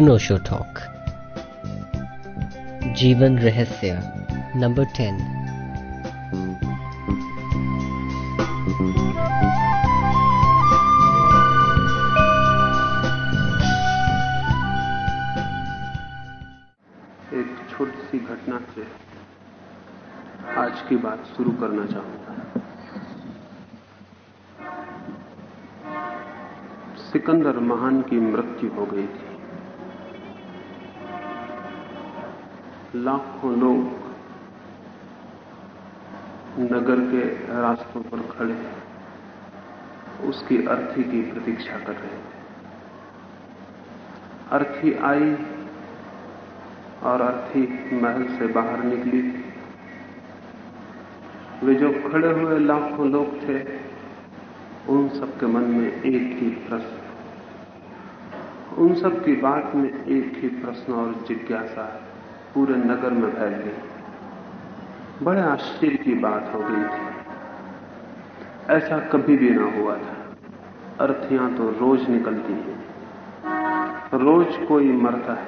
अनोशो talk. जीवन रहस्य, number ten. एक छोटी सी घटना से आज की बात शुरू करना चाहूँगा। सिकंदर महान की मृत्यु हो गई थी। लाखों लोग नगर के रास्तों पर खड़े उसकी अर्थी की प्रतीक्षा कर रहे थे। अर्थी आई और अर्थी महल से बाहर निकली वे जो खड़े हुए लाखों लोग थे, उन सबके मन में एक ही प्रश्न। उन सब की बात में एक ही प्रश्न और जिज्ञासा पूरे नगर में फैल गई। बड़े आश्चर्य की बात हो गई थी। ऐसा कभी भी ना हुआ था। अर्थियाँ तो रोज निकलती हैं। रोज कोई मरता है।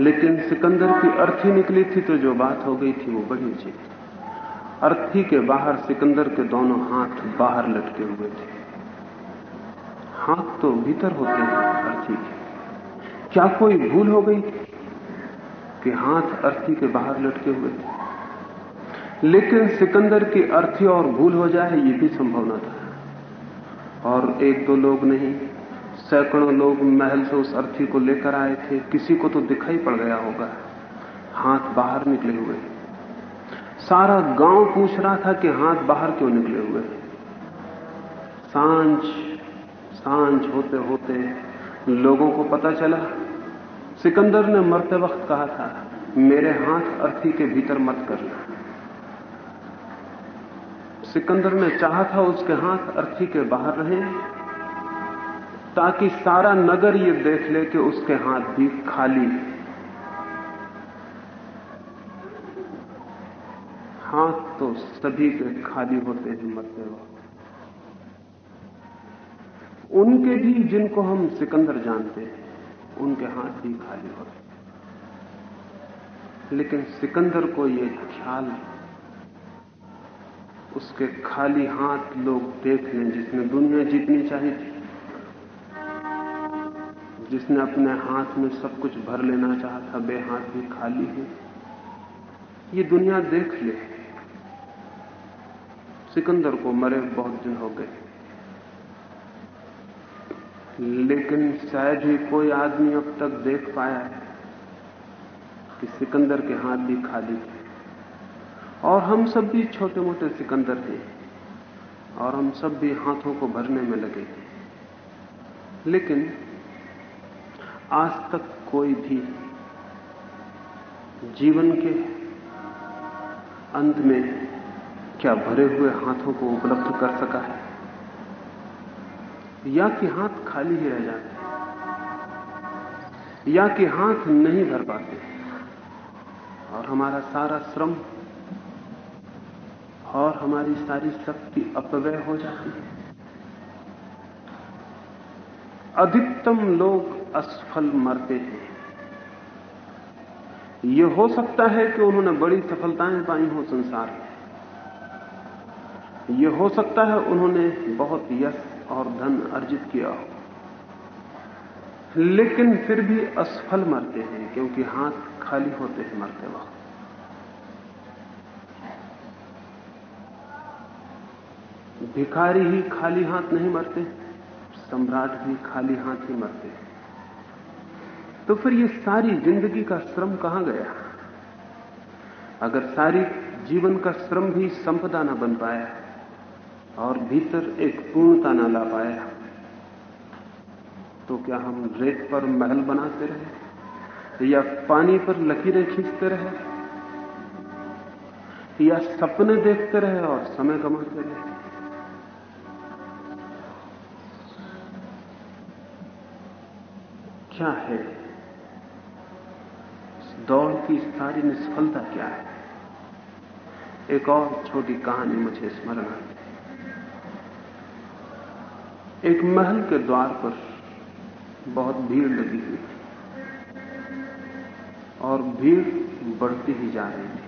लेकिन सिकंदर की अर्थी निकली थी तो जो बात हो गई थी वो बड़ी थी। अर्थी के बाहर सिकंदर के दोनों हाथ बाहर लटके हुए थे। हाथ तो भीतर होते हैं, अर्थी के। क्या कोई भूल हो गई कि हाथ अर्थी के बाहर लटके हुए थे। लेकिन सिकंदर की अर्थी और भूल हो जाए, ये भी संभव न था। और एक दो लोग नहीं, सैकड़ों लोग महल से उस अर्थी को लेकर आए थे। किसी को तो दिखाई पड़ गया होगा। हाथ बाहर निकले हुए। सारा गाँव पूछ रहा था कि हाथ बाहर क्यों निकले हुए। साँझ साँझ होते होते लोगों को पता चला सिकंदर ने मरते वक्त कहा था, मेरे हाथ अर्थी के भीतर मत करना। सिकंदर ने चाहा था उसके हाथ अर्थी के बाहर रहे, ताकि सारा नगर ये देख ले कि उसके हाथ भी खाली हाथ तो सभी के खाली होते हैं मरते वक्त। उनके भी जिनको हम सिकंदर जानते हैं। उनके हाथ भी खाली हो होते लेकिन सिकंदर को यह ख्याल उसके खाली हाथ लोग देख लें जिसने दुनिया जीतनी चाहिए थी, जिसने अपने हाथ में सब कुछ भर लेना चाहा था, बे हाथ भी खाली है। ये दुनिया देख ले। सिकंदर को मरे बहुत दिन हो गए। लेकिन शायद ही कोई आदमी अब तक देख पाया है कि सिकंदर के हाथ भी खाली थे। और हम सब भी छोटे मोटे सिकंदर थे और हम सब भी हाथों को भरने में लगे थे। लेकिन आज तक कोई भी जीवन के अंत में क्या भरे हुए हाथों को उपलब्ध कर सका है? या कि हाथ खाली ही रह जाते या कि हाथ नहीं भर पाते और हमारा सारा श्रम और हमारी सारी शक्ति अपव्यय हो जाती है। अधिकतम लोग असफल मरते हैं। यह हो सकता है कि उन्होंने बड़ी सफलताएँ पाई हो संसार में। यह हो सकता है उन्होंने बहुत यश और धन अर्जित किया हो। लेकिन फिर भी असफल मरते हैं, क्योंकि हाथ खाली होते हैं मरते वक्त। भिखारी ही खाली हाथ नहीं मरते, सम्राट भी खाली हाथ ही मरते तो फिर ये सारी ज़िंदगी का श्रम कहाँ गया? अगर सारी जीवन का श्रम भी संपदा ना बन पाया और भीतर एक पूर्णता ना ला पाया तो क्या हम रेत पर महल बनाते रहे? या पानी पर लकीरें खींचते रहे? या सपने देखते रहे और समय कमाते रहे? क्या है? दौड़ की सारी निष्फलता क्या है? एक और छोटी कहानी मुझे स्मरण आती एक महल के द्वार पर बहुत भीड़ लगी हुई थी और भीड़ बढ़ती ही जा रही थी।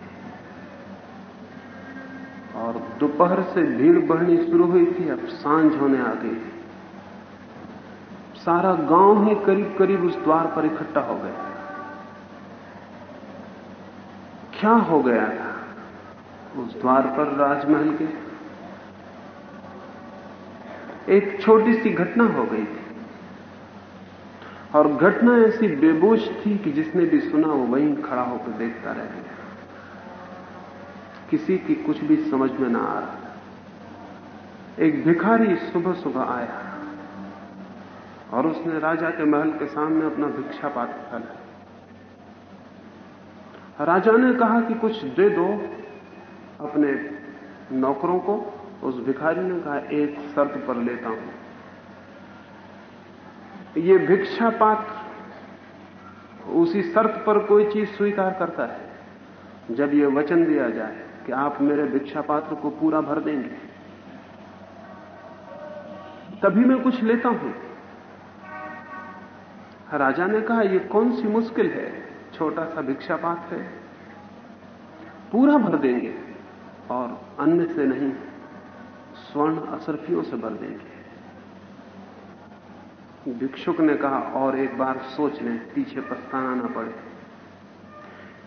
और दोपहर से भीड़ बढ़नी शुरू हुई थी, अब साँझ होने आ गई सारा गाँव ही करीब करीब उस द्वार पर इकट्ठा हो गया। क्या हो गया था उस द्वार पर राजमहल के? एक छोटी सी घटना हो गई थी। और घटना ऐसी बेबोझ थी कि जिसने भी सुना वो वहीं खड़ा होकर देखता रह गया। किसी की कुछ भी समझ में ना आ रहा एक भिखारी सुबह सुबह आया और उसने राजा के महल के सामने अपना भिक्षा पात्र फैला। राजा ने कहा कि कुछ दे दो अपने नौकरों को। उस भिखारी ने कहा, एक शर्त पर लेता हूँ। ये भिक्षा पात्र उसी शर्त पर कोई चीज़ स्वीकार करता है, जब ये वचन दिया जाए कि आप मेरे भिक्षा पात्र को पूरा भर देंगे। तभी मैं कुछ लेता हूँ। राजा ने कहा यह कौन सी मुश्किल है? छोटा सा भिक्षा पात्र है। पूरा भर देंगे और अन्य से नहीं। स्वर्ण असरफियों से भर देंगे। भिक्षुक ने कहा, और एक बार सोच लें, पीछे पछताना ना पड़े।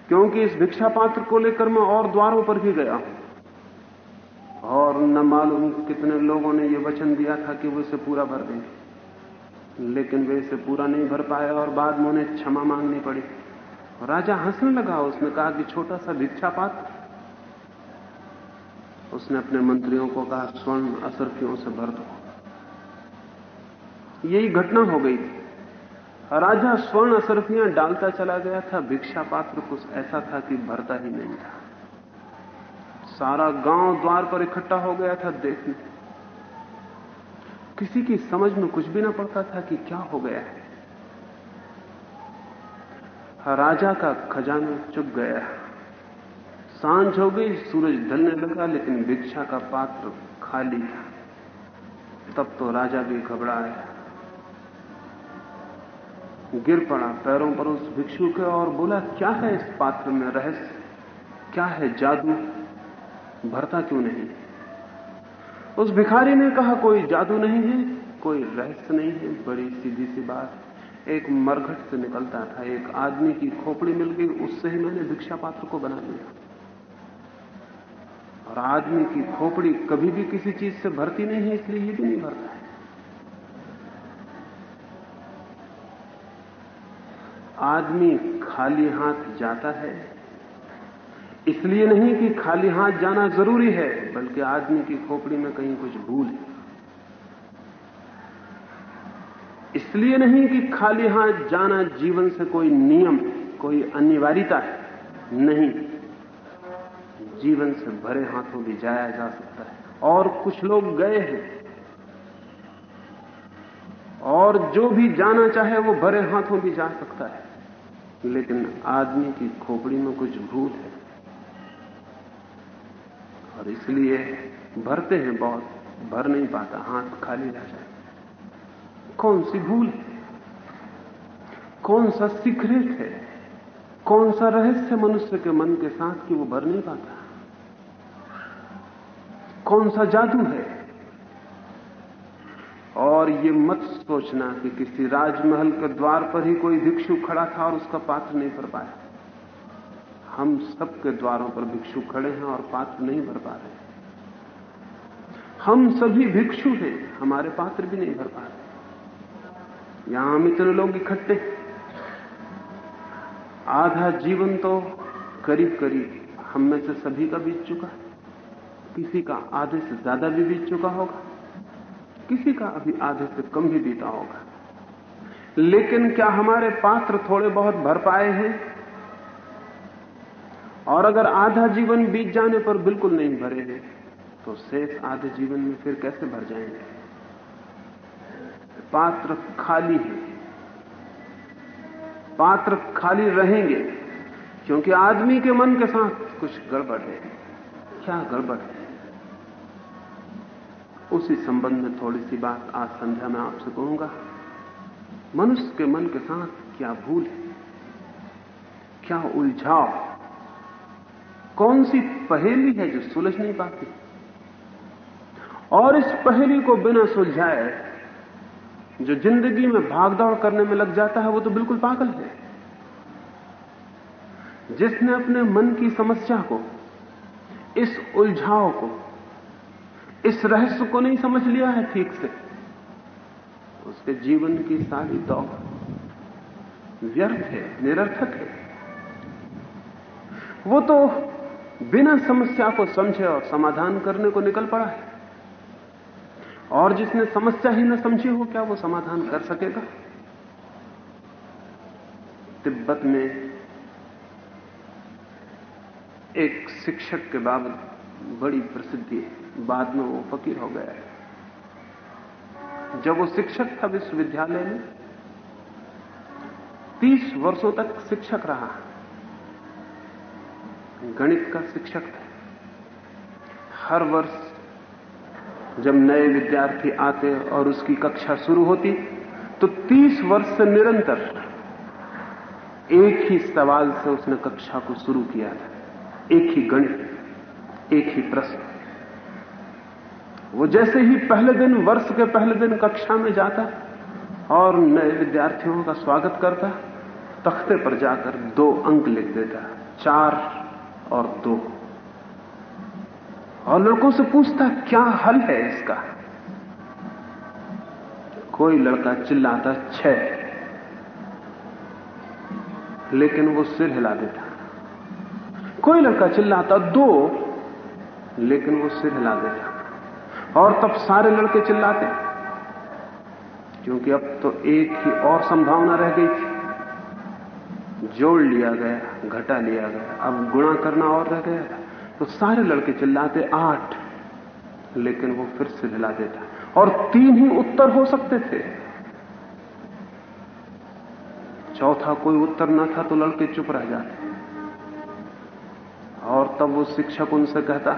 क्योंकि इस भिक्षा पात्र को लेकर मैं और द्वारों पर भी गया हूँ। और न मालूम कितने लोगों ने यह वचन दिया था कि वो इसे पूरा भर देंगे। लेकिन वे इसे पूरा नहीं भर पाए, और बाद में उन्हें क्षमा मांगनी पड़ी। राजा हंसने लगा, उसने कहा कि छोटा सा भिक्षा पात्र उसने अपने मंत्रियों को कहा स्वर्ण असरफियों से भर दो? यही घटना हो गई थी। राजा स्वर्ण असरफियाँ डालता चला गया था, भिक्षा पात्र कुछ ऐसा था कि भरता ही नहीं था। सारा गाँव द्वार पर इकट्ठा हो गया था देखने। किसी की समझ में कुछ भी ना पड़ता था कि क्या हो गया है। राजा का खजाना चुप गया। साँझ हो गई, सूरज ढलने लगा, लेकिन भिक्षा का पात्र खाली था। तब तो राजा भी घबराया। गिर पड़ा पैरों पर उस भिक्षु के और बोला, क्या है इस पात्र में रहस्य? क्या है जादू? भरता क्यों नहीं? उस भिखारी ने कहा, कोई जादू नहीं है, कोई रहस्य नहीं है, बड़ी सीधी सी बात। एक मरघट से निकलता था, एक आदमी की खोपड़ी मिल गई, उससे ही मैंने भिक्षा पात्र को बना लिया। और आदमी की खोपड़ी कभी भी किसी चीज़ से भरती नहीं है, इसलिए ये भी नहीं भरता है। आदमी खाली हाथ जाता है, इसलिए नहीं कि खाली हाथ जाना ज़रूरी है, बल्कि आदमी की खोपड़ी में कहीं कुछ भूल है। इसलिए नहीं कि खाली हाथ जाना जीवन से कोई नियम, कोई अनिवार्यता है, नहीं। जीवन से भरे हाथों भी जाया जा सकता है। और कुछ लोग गए हैं। और जो भी जाना चाहे वो भरे हाथों भी जा सकता है। लेकिन आदमी की खोपड़ी में कुछ भूल है। और इसलिए भरते हैं बहुत। भर नहीं पाता, हाथ खाली रह जाए। कौन सी भूल है? कौन सा सीक्रेट है? कौन सा रहस्य मनुष्य के मन के साथ कि वो भर नहीं पाता? कौन सा जादू है? और ये मत सोचना कि किसी राजमहल के द्वार पर ही कोई भिक्षु खड़ा था और उसका पात्र नहीं भर पाया। हम सबके द्वारों पर भिक्षु खड़े हैं और पात्र नहीं भर पा रहे। हम सभी भिक्षु हैं, हमारे पात्र भी नहीं भर पा रहे। यहाँ हम इतने लोग इकट्ठे आधा जीवन तो करीब करीब हम में से सभी का बीत चुका किसी का आधे से ज़्यादा भी बीत चुका होगा, किसी का अभी आधे से कम भी बीता होगा। लेकिन क्या हमारे पात्र थोड़े बहुत भर पाए हैं? और अगर आधा जीवन बीत जाने पर बिल्कुल नहीं भरे हैं तो शेष आधे जीवन में फिर कैसे भर जाएँगे? पात्र खाली है। पात्र खाली रहेंगे, क्योंकि आदमी के मन के साथ कुछ गड़बड़ है। क्या गड़बड़ है? उसी संबंध में थोड़ी सी बात आज संध्या में आपसे कहूँगा मनुष्य के मन के साथ क्या भूल है? क्या उलझाव? कौन सी पहेली है जो सुलझ नहीं पाती और इस पहेली को बिना सुलझाए जो ज़िंदगी में भागदौड़ करने में लग जाता है, वो तो बिल्कुल पागल है। जिसने अपने मन की समस्या को, इस उलझाव को इस रहस्य को नहीं समझ लिया है ठीक से। उसके जीवन की सारी दौड़ व्यर्थ है, निरर्थक है। वो तो बिना समस्या को समझे और समाधान करने को निकल पड़ा है। और जिसने समस्या ही न समझी हो, क्या वो समाधान कर सकेगा? तिब्बत में एक शिक्षक के बाबत बड़ी प्रसिद्धि है। बाद में वो फकीर हो गया है। जब वो शिक्षक था विश्वविद्यालय में, तीस वर्षों तक शिक्षक रहा। गणित का शिक्षक था। हर वर्ष जब नए विद्यार्थी आते और उसकी कक्षा शुरू होती तो 30 वर्ष से निरंतर एक ही सवाल से उसने कक्षा को शुरू किया था। एक ही गणित। एक ही प्रश्न। वो जैसे ही पहले दिन, वर्ष के पहले दिन कक्षा में जाता और नए विद्यार्थियों का स्वागत करता, तख्ते पर जाकर दो अंक लिख देता, चार और दो। और लड़कों से पूछता, क्या हल है इसका? कोई लड़का चिल्लाता, छह। लेकिन वो सिर हिला देता। कोई लड़का चिल्लाता, दो। लेकिन वो सिर हिला देता और तब सारे लड़के चिल्लाते। क्योंकि अब तो एक ही और संभावना रह गई थी। जोड़ लिया गया, घटा लिया गया। अब गुणा करना और रह गया। तो सारे लड़के चिल्लाते, आठ। लेकिन वो फिर से हिला देता और तीन ही उत्तर हो सकते थे। चौथा कोई उत्तर न था तो लड़के चुप रह जाते। और तब वो शिक्षक उनसे कहता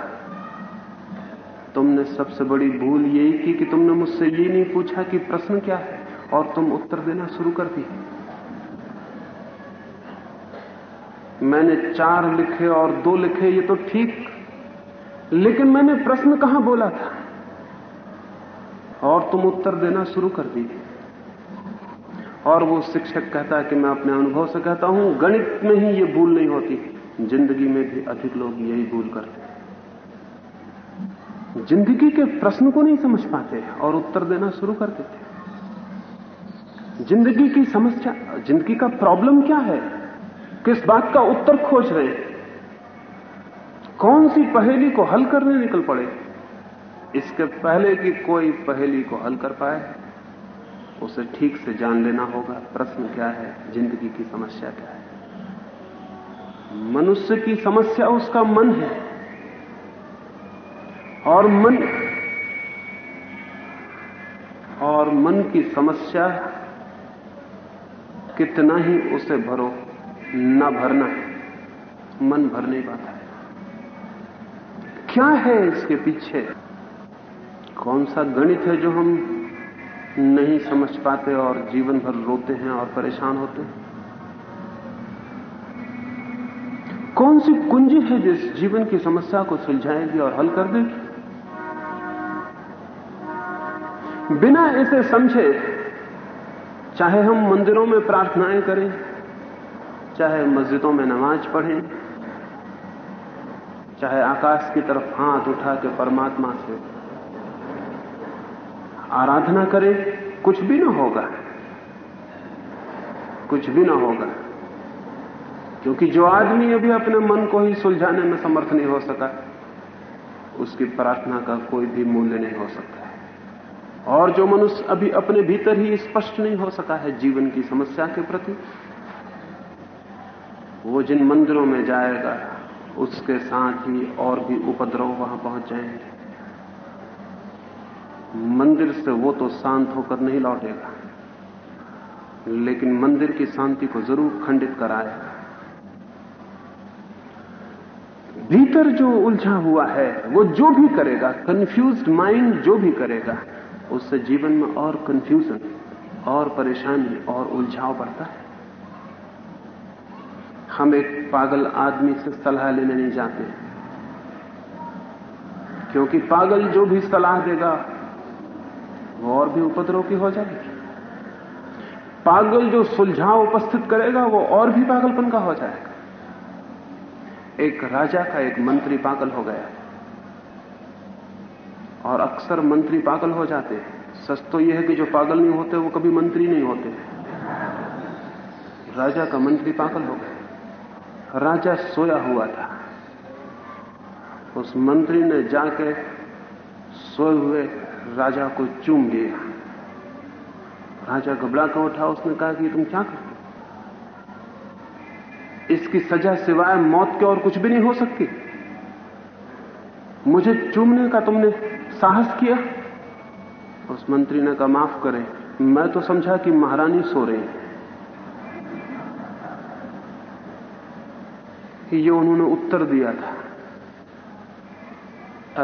तुमने सबसे बड़ी भूल यही की कि तुमने मुझसे ये नहीं पूछा कि प्रश्न क्या है, और तुम उत्तर देना शुरू कर दी मैंने चार लिखे और दो लिखे, ये तो ठीक, लेकिन मैंने प्रश्न कहाँ बोला था? और तुम उत्तर देना शुरू कर दी और वो शिक्षक कहता है कि मैं अपने अनुभव से कहता हूँ, गणित में ही ये भूल नहीं होती। ज़िंदगी में भी अधिक लोग यही भूल करते ज़िंदगी के प्रश्न को नहीं समझ पाते और उत्तर देना शुरू कर देते ज़िंदगी की समस्या, ज़िंदगी का प्रॉब्लम क्या है? किस बात का उत्तर खोज रहे हैं? कौन सी पहेली को हल करने निकल पड़े? इसके पहले कि कोई पहेली को हल कर पाए, उसे ठीक से जान लेना होगा, प्रश्न क्या है, ज़िंदगी की समस्या क्या है। मनुष्य की समस्या उसका मन है। और मन और मन की समस्या कितना ही उसे भरो, न भरना है। मन भर नहीं पाता है। क्या है इसके पीछे? कौन सा गणित है जो हम नहीं समझ पाते और जीवन भर रोते हैं और परेशान होते हैं? कौन सी कुंजी है जिस जीवन की समस्या को सुलझाएगी और हल कर देगी? बिना इसे समझे, चाहे हम मंदिरों में प्रार्थनाएँ करें, चाहे मस्जिदों में नमाज़ पढ़ें, चाहे आकाश की तरफ़ हाथ उठा के परमात्मा से आराधना करें, कुछ भी ना होगा। कुछ भी ना होगा। क्योंकि जो आदमी अभी अपने मन को ही सुलझाने में समर्थ नहीं हो सका, उसकी प्रार्थना का कोई भी मूल्य नहीं हो सकता। और जो मनुष्य अभी अपने भीतर ही स्पष्ट नहीं हो सका है जीवन की समस्या के प्रति, वो जिन मंदिरों में जाएगा, उसके साथ ही और भी उपद्रव वहाँ पहुँच जाएँगे। मंदिर से वो तो शांत होकर नहीं लौटेगा, लेकिन मंदिर की शांति को ज़रूर खंडित कराएगा। भीतर जो उलझा हुआ है, वो जो भी करेगा कंफ्यूज्ड माइंड जो भी करेगा उससे जीवन में और कंफ्यूजन और परेशानी, और उलझाव बढ़ता है। हम एक पागल आदमी से सलाह लेने नहीं जाते। क्योंकि पागल जो भी सलाह देगा, वो और भी उपद्रव की हो जाएगी। पागल जो सुलझाव उपस्थित करेगा, वो और भी पागलपन का हो जाएगा। एक राजा का एक मंत्री पागल हो गया। और अक्सर मंत्री पागल हो जाते हैं। सच तो यह है कि जो पागल नहीं होते, वो कभी मंत्री नहीं होते। राजा का मंत्री पागल हो गया। राजा सोया हुआ था। उस मंत्री ने जाके सोए हुए राजा को चूम लिया। राजा घबरा कर उठा। उसने कहा कि तुम क्या करते इसकी सजा सिवाय मौत के और कुछ भी नहीं हो सकती। मुझे चूमने का तुमने साहस किया? उस मंत्री ने कहा, माफ़ करें, मैं तो समझा कि महारानी सो रही ये उन्होंने उत्तर दिया था।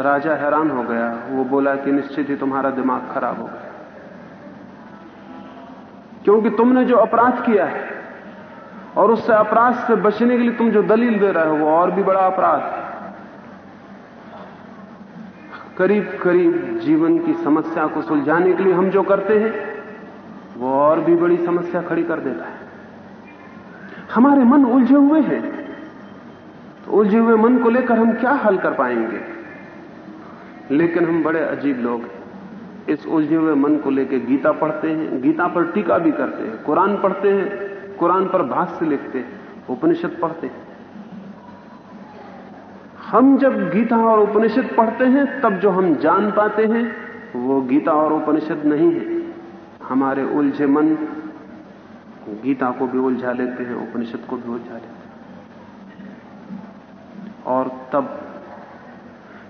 राजा हैरान हो गया। वो बोला कि निश्चित ही तुम्हारा दिमाग खराब हो गया। क्योंकि तुमने जो अपराध किया है, और उससे अपराध से बचने के लिए तुम जो दलील दे रहे हो, वो और भी बड़ा अपराध है। करीब करीब जीवन की समस्या को सुलझाने के लिए हम जो करते हैं, वो और भी बड़ी समस्या खड़ी कर देता है। हमारे मन उलझे हुए हैं। तो उलझे हुए मन को लेकर हम क्या हल कर पाएँगे? लेकिन हम बड़े अजीब लोग इस उलझे हुए मन को लेकर गीता पढ़ते हैं, गीता पर टीका भी करते हैं, कुरान पढ़ते हैं, कुरान पर भाष्य लिखते हैं, उपनिषद पढ़ते हैं। हम जब गीता और उपनिषद पढ़ते हैं, तब जो हम जान पाते हैं, वो गीता और उपनिषद नहीं है। हमारे उलझे मन गीता को भी उलझा लेते हैं, उपनिषद को भी उलझा लेते हैं। और तब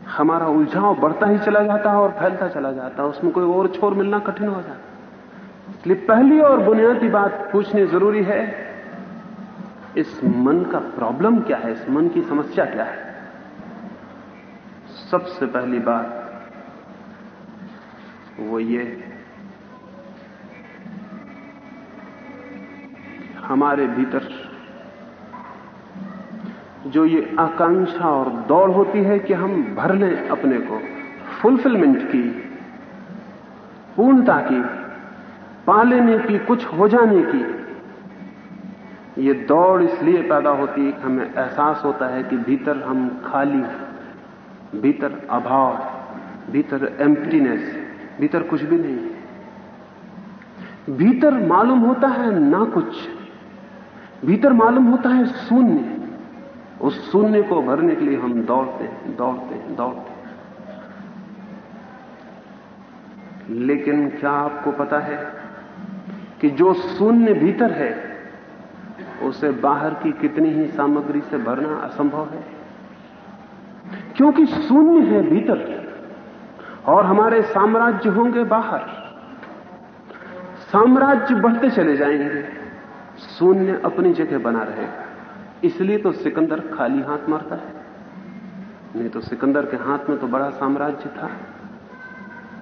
हमारा उलझाव बढ़ता ही चला जाता है और फैलता चला जाता है। उसमें कोई और छोर मिलना कठिन हो जाता इसलिए पहली और बुनियादी बात पूछनी ज़रूरी है, इस मन का प्रॉब्लम क्या है? इस मन की समस्या क्या है? सबसे पहली बात वो ये, हमारे भीतर जो ये आकांक्षा और दौड़ होती है कि हम भर लें अपने को फुलफिलमेंट की, पूर्णता की पा लेने की, कुछ हो जाने की, ये दौड़ इसलिए पैदा होती है कि हमें एहसास होता है कि भीतर हम खाली भीतर अभाव, भीतर एम्प्टीनेस भीतर कुछ भी नहीं। है भीतर मालूम होता है ना कुछ, भीतर मालूम होता है शून्य। उस शून्य को भरने के लिए हम दौड़ते हैं दौड़ते हैं दौड़ते। हैं लेकिन क्या आपको पता है कि जो शून्य भीतर है, उसे बाहर की कितनी ही सामग्री से भरना असंभव है? क्योंकि शून्य है भीतर, और हमारे साम्राज्य होंगे बाहर। साम्राज्य बढ़ते चले जाएँगे, शून्य अपनी जगह बना रहेगा। इसलिए तो सिकंदर खाली हाथ मारता है। नहीं तो सिकंदर के हाथ में तो बड़ा साम्राज्य था,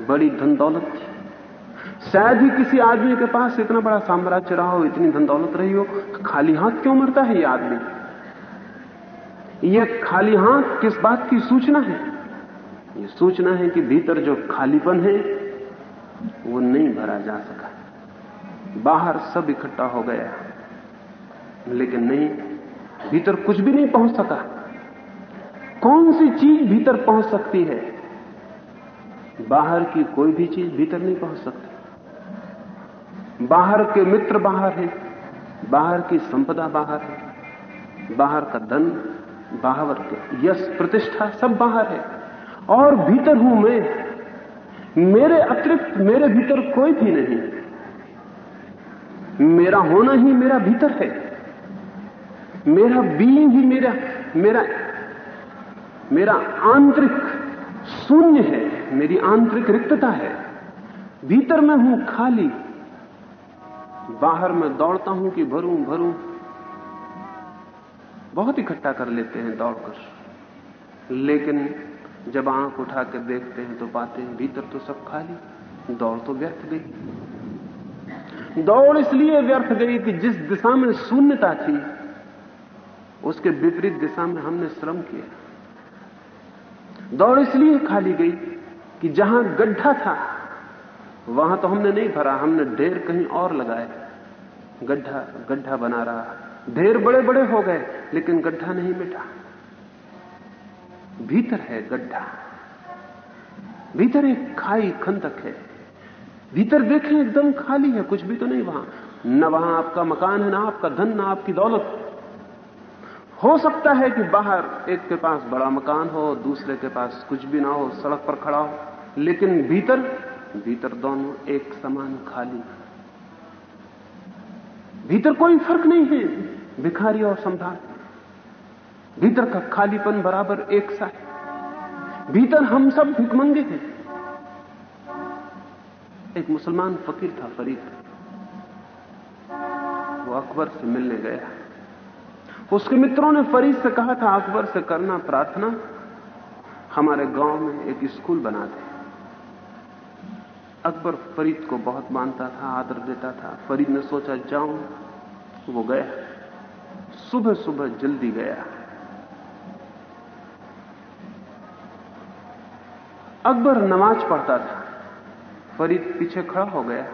बड़ी धन दौलत थी। शायद ही किसी आदमी के पास इतना बड़ा साम्राज्य रहा हो, इतनी धन दौलत रही हो खाली हाथ क्यों मरता है ये आदमी? यह खाली हाथ किस बात की सूचना है? ये सूचना है कि भीतर जो खालीपन है, वो नहीं भरा जा सका। बाहर सब इकट्ठा हो गया। लेकिन नहीं, भीतर कुछ भी नहीं पहुँच सका। कौन सी चीज़ भीतर पहुँच सकती है? बाहर की कोई भी चीज़ भीतर नहीं पहुँच सकती। बाहर के मित्र बाहर है, बाहर की संपदा बाहर है, बाहर का धन बाहर यश प्रतिष्ठा सब बाहर है। और भीतर हूँ मैं। मेरे अतिरिक्त मेरे भीतर कोई भी नहीं मेरा होना ही मेरा भीतर है। मेरा बीइंग ही मेरा मेरा मेरा आंतरिक शून्य है। मेरी आंतरिक रिक्तता है। भीतर मैं हूँ खाली। बाहर मैं दौड़ता हूँ कि भरूं भरूं। बहुत इकट्ठा कर लेते हैं दौड़कर लेकिन जब आँख उठा कर देखते हैं तो पाते हैं भीतर तो सब खाली, दौड़ तो व्यर्थ गई। दौड़ इसलिए व्यर्थ गई कि जिस दिशा में शून्यता थी, उसके विपरीत दिशा में हमने श्रम किया। दौड़ इसलिए खाली गई कि जहाँ गड्ढा था, वहाँ तो हमने नहीं भरा, हमने ढेर कहीं और लगाए। गड्ढा गड्ढा बना रहा। ढेर बड़े बड़े हो गए। लेकिन गड्ढा नहीं मिटा। भीतर है गड्ढा। भीतर एक खाई खंदक है। भीतर देखें, एकदम खाली है, कुछ भी तो नहीं वहाँ। न वहाँ आपका मकान है, ना आपका धन, ना आपकी दौलत। हो सकता है कि बाहर एक के पास बड़ा मकान हो, दूसरे के पास कुछ भी ना हो, सड़क पर खड़ा हो, लेकिन भीतर भीतर दोनों एक समान खाली। भीतर कोई फ़र्क नहीं है। भिखारी और सम्राट भीतर का खालीपन बराबर एक सा है। भीतर हम सब भिकमंगे हैं। एक मुसलमान फकीर था, फरीद। वो अकबर से मिलने गया। उसके मित्रों ने फरीद से कहा था, अकबर से करना प्रार्थना, हमारे गाँव में एक स्कूल बना दे। अकबर फरीद को बहुत मानता था, आदर देता था। फरीद ने सोचा, जाऊँ। वो गया। सुबह सुबह जल्दी गया। अकबर नमाज़ पढ़ता था। फरीद पीछे खड़ा हो गया।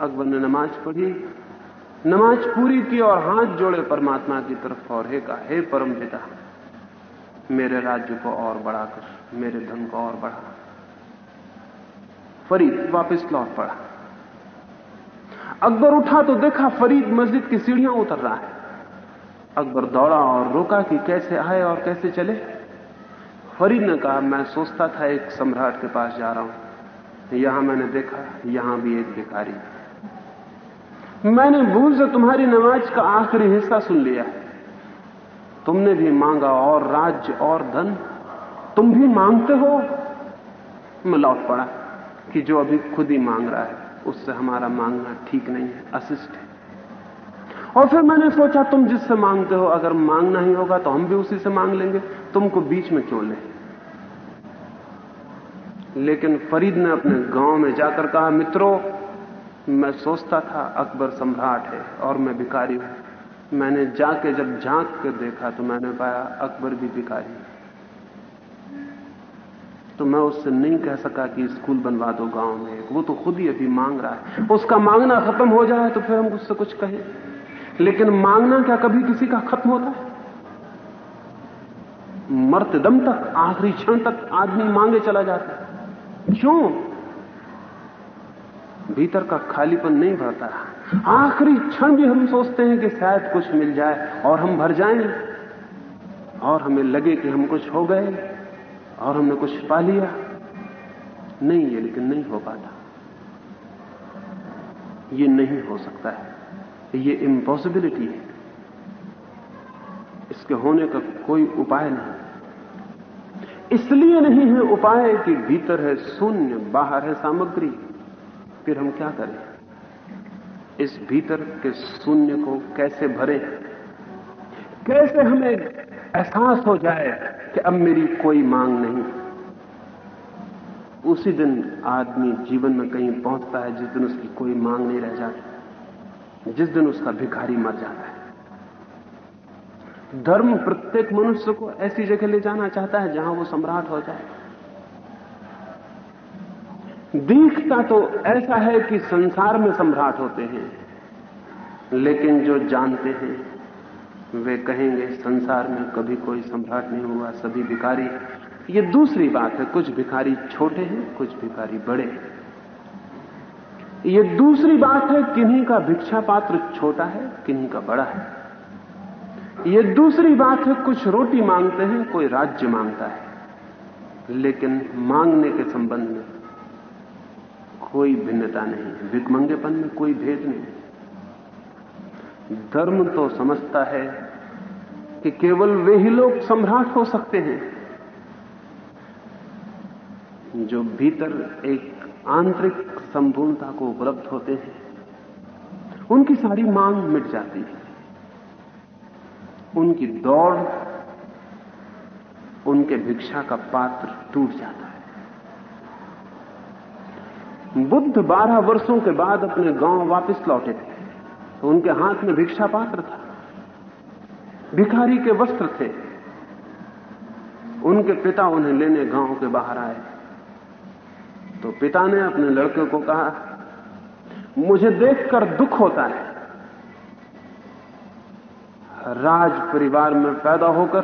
अकबर ने नमाज़ पढ़ी। नमाज़ पूरी की और हाथ जोड़े परमात्मा की तरफ़ और हे कहा हे परम पिता, मेरे राज्य को और बढ़ाकर, मेरे धन को और बढ़ा। फरीद वापस लौट पड़ा। अकबर उठा तो देखा फरीद मस्जिद की सीढ़ियाँ उतर रहा है। अकबर दौड़ा और रोका कि कैसे आए और कैसे चले। फरीद ने कहा, मैं सोचता था एक सम्राट के पास जा रहा हूँ। यहाँ मैंने देखा, यहाँ भी एक भिखारी। मैंने भूल से तुम्हारी नमाज़ का आखिरी हिस्सा सुन लिया। तुमने भी मांगा और राज्य और धन। तुम भी मांगते हो? मैं लौट पड़ा कि जो अभी खुद ही मांग रहा है, उससे हमारा मांगना ठीक नहीं है, अशिष्ट है। और फिर मैंने सोचा, तुम जिससे मांगते हो, अगर मांगना ही होगा तो हम भी उसी से मांग लेंगे। तुमको बीच में क्यों ले? लेकिन फरीद ने अपने गाँव में जाकर कहा, मित्रों, मैं सोचता था अकबर सम्राट है और मैं भिखारी हूँ। मैंने जाके जब झाँक कर देखा तो मैंने पाया अकबर भी भिखारी तो मैं उससे नहीं कह सका कि स्कूल बनवा दो गाँव में वो तो खुद ही अभी मांग रहा है। उसका मांगना खत्म हो जाए तो फिर हम उससे कुछ कहें। लेकिन मांगना क्या कभी किसी का खत्म होता है? मरते दम तक, आखिरी क्षण तक आदमी मांगे चला जाता क्यों? भीतर का खालीपन नहीं भरता आखिरी क्षण भी हम सोचते हैं कि शायद कुछ मिल जाए और हम भर जाएँ और हमें लगे कि हम कुछ हो गए और हमने कुछ पा लिया। नहीं ये लेकिन नहीं हो पाता। ये नहीं हो सकता है। ये इम्पॉसिबिलिटी है। इसके होने का कोई उपाय नहीं। इसलिए नहीं है उपाय कि भीतर है शून्य, बाहर है सामग्री। फिर हम क्या करें? इस भीतर के शून्य को कैसे भरें? कैसे हमें एहसास हो जाए कि अब मेरी कोई मांग नहीं? उसी दिन आदमी जीवन में कहीं पहुँचता है, जिस दिन उसकी कोई मांग नहीं रह जाती, जिस दिन उसका भिखारी मर जाता है। धर्म प्रत्येक मनुष्य को ऐसी जगह ले जाना चाहता है जहाँ वो सम्राट हो जाए। दिखता तो ऐसा है कि संसार में सम्राट होते हैं, लेकिन जो जानते हैं, वे कहेंगे, संसार में कभी कोई सम्राट नहीं हुआ, सभी भिखारी ये दूसरी बात है, कुछ भिखारी छोटे हैं, कुछ भिखारी बड़े हैं। ये दूसरी बात है, किन्हीं का भिक्षा पात्र छोटा है, किन्हीं का बड़ा है। ये दूसरी बात है, कुछ रोटी मांगते हैं, कोई राज्य माँगता है। लेकिन मांगने के संबंध में कोई भिन्नता नहीं है। भिकमंगेपन में कोई भेद नहीं धर्म तो समझता है कि केवल वे ही लोग सम्राट हो सकते हैं जो भीतर एक आंतरिक संपूर्णता को उपलब्ध होते हैं। उनकी सारी मांग मिट जाती है। उनकी दौड़, उनके भिक्षा का पात्र टूट जाता है। बुद्ध बारह वर्षों के बाद अपने गाँव वापस लौटे थे। तो उनके हाथ में भिक्षा पात्र था। भिखारी के वस्त्र थे। उनके पिता उन्हें लेने गाँव के बाहर आए। तो पिता ने अपने लड़के को कहा, मुझे देखकर दुख होता है। राज परिवार में पैदा होकर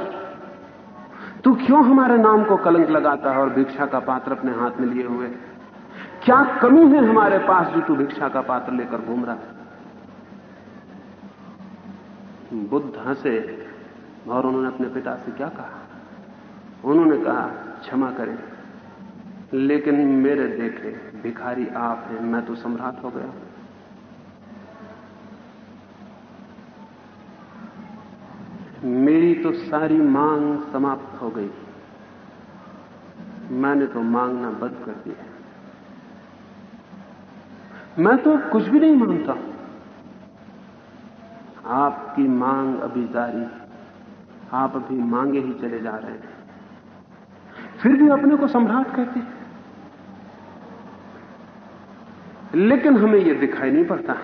तू क्यों हमारे नाम को कलंक लगाता है और भिक्षा का पात्र अपने हाथ में लिए हुए? क्या कमी है हमारे पास जो तू भिक्षा का पात्र लेकर घूम रहा है? बुद्ध हंसे और उन्होंने अपने पिता से क्या कहा? उन्होंने कहा, क्षमा करें, लेकिन मेरे देखे भिखारी आप हैं, मैं तो सम्राट हो गया मेरी तो सारी मांग समाप्त हो गई। मैंने तो मांगना बंद कर दिया मैं तो कुछ भी नहीं माँगता। आपकी मांग अभी जारी आप अभी मांगे ही चले जा रहे हैं। फिर भी अपने को सम्राट कहते हैं। लेकिन हमें यह दिखाई नहीं पड़ता।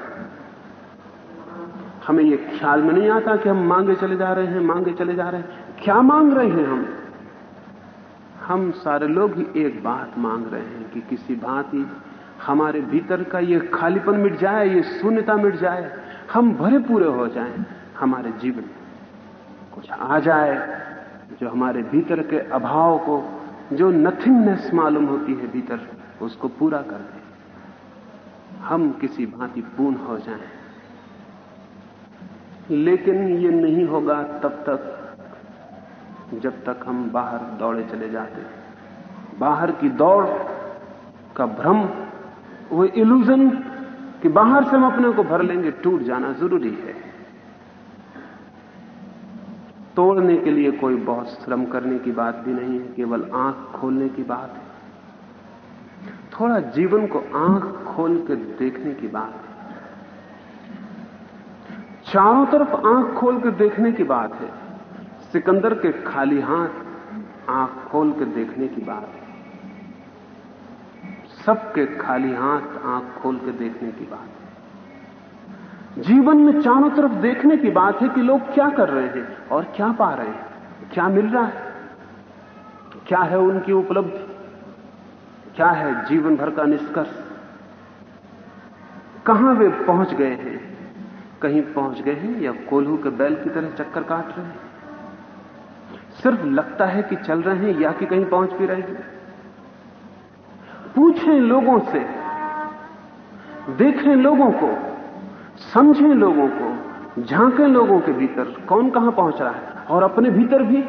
हमें यह ख्याल में नहीं आता कि हम मांगे चले जा रहे हैं, मांगे चले जा रहे हैं। क्या मांग रहे हैं हम? हम सारे लोग ही एक बात मांग रहे हैं कि किसी भांति हमारे भीतर का ये खालीपन मिट जाए, ये शून्यता मिट जाए, हम भरे पूरे हो जाएँ, हमारे जीवन कुछ आ जाए, जो हमारे भीतर के अभाव को, जो नथिंगनेस मालूम होती है भीतर, उसको पूरा कर दे। हम किसी भांति पूर्ण हो जाएँ। लेकिन ये नहीं होगा तब तक, जब तक हम बाहर दौड़े चले जाते बाहर की दौड़ का भ्रम, वो इल्यूजन कि बाहर से हम अपने को भर लेंगे, टूट जाना ज़रूरी है। तोड़ने के लिए कोई बहुत श्रम करने की बात भी नहीं है, केवल आँख खोलने की बात है। थोड़ा जीवन को आँख खोल के देखने की बात है। चारों तरफ़ आँख खोल के देखने की बात है। सिकंदर के खाली हाथ आँख खोल के देखने की बात है। सबके खाली हाथ आँख खोल के देखने की बात है। जीवन में चारों तरफ़ देखने की बात है कि लोग क्या कर रहे हैं और क्या पा रहे हैं, क्या मिल रहा है, क्या है उनकी उपलब्धि, क्या है जीवन भर का निष्कर्ष, कहाँ वे पहुँच गए हैं। कहीं पहुँच गए हैं या कोल्हू के बैल की तरह चक्कर काट रहे हैं? सिर्फ़ लगता है कि चल रहे हैं या कि कहीं पहुँच भी रहे हैं? पूछें लोगों से, देखें लोगों को, समझें लोगों को, झांकें लोगों के भीतर कौन कहाँ पहुँच रहा है और अपने भीतर भी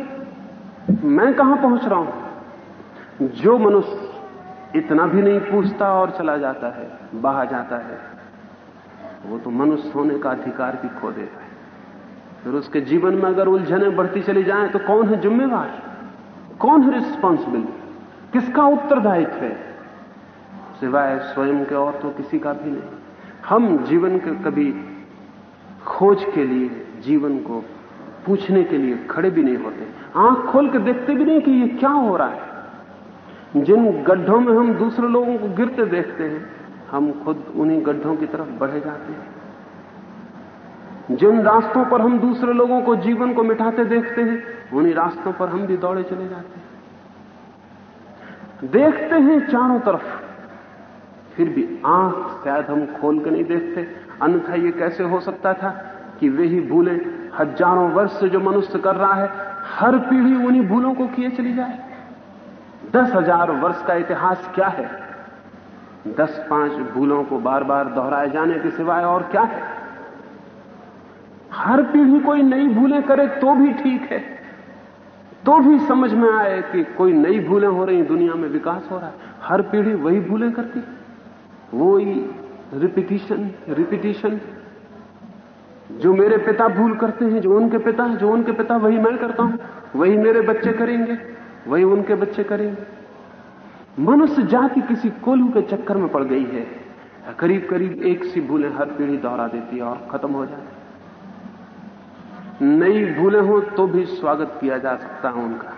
मैं कहाँ पहुँच रहा हूँ? जो मनुष्य इतना भी नहीं पूछता और चला जाता है बाहर जाता है वो तो मनुष्य होने का अधिकार भी खो देता है। फिर उसके जीवन में अगर उलझने बढ़ती चली जाए तो कौन है जिम्मेवार? कौन है रिस्पॉन्सिबल किसका उत्तरदायित्व है? सिवाय स्वयं के और तो किसी का भी नहीं। हम जीवन के कभी खोज के लिए, जीवन को पूछने के लिए खड़े भी नहीं होते। आँख खोल के देखते भी नहीं कि ये क्या हो रहा है। जिन गड्ढों में हम दूसरे लोगों को गिरते देखते हैं हम खुद उन्हीं गड्ढों की तरफ़ बढ़े जाते हैं। जिन रास्तों पर हम दूसरे लोगों को जीवन को मिटाते देखते हैं, उन्हीं रास्तों पर हम भी दौड़े चले जाते हैं। देखते हैं चारों तरफ़, फिर भी आँख शायद हम खोल के नहीं देखते। अन्यथा ये कैसे हो सकता था कि वे ही भूलें, हज़ारों वर्ष से जो मनुष्य कर रहा है, हर पीढ़ी उन्हीं भूलों को किए चली जाए? दस हज़ार वर्ष का इतिहास क्या है? दस पाँच भूलों को बार बार दोहराए जाने के सिवाय और क्या है? हर पीढ़ी कोई नई भूलें करे तो भी ठीक है। तो भी समझ में आए कि कोई नई भूलें हो रही, दुनिया में विकास हो रहा है। हर पीढ़ी वही भूलें करती। वही रिपीटिशन रिपीटिशन जो मेरे पिता भूल करते हैं, जो उनके पिता जो उनके पिता, वही मैं करता हूँ। वही मेरे बच्चे करेंगे, वही उनके बच्चे करेंगे। मनुष्य जाति किसी कोल्हू के चक्कर में पड़ गई है। करीब करीब एक सी भूलें हर पीढ़ी दोहरा देती है और खत्म हो जाती नई भूलें हो तो भी स्वागत किया जा सकता है उनका।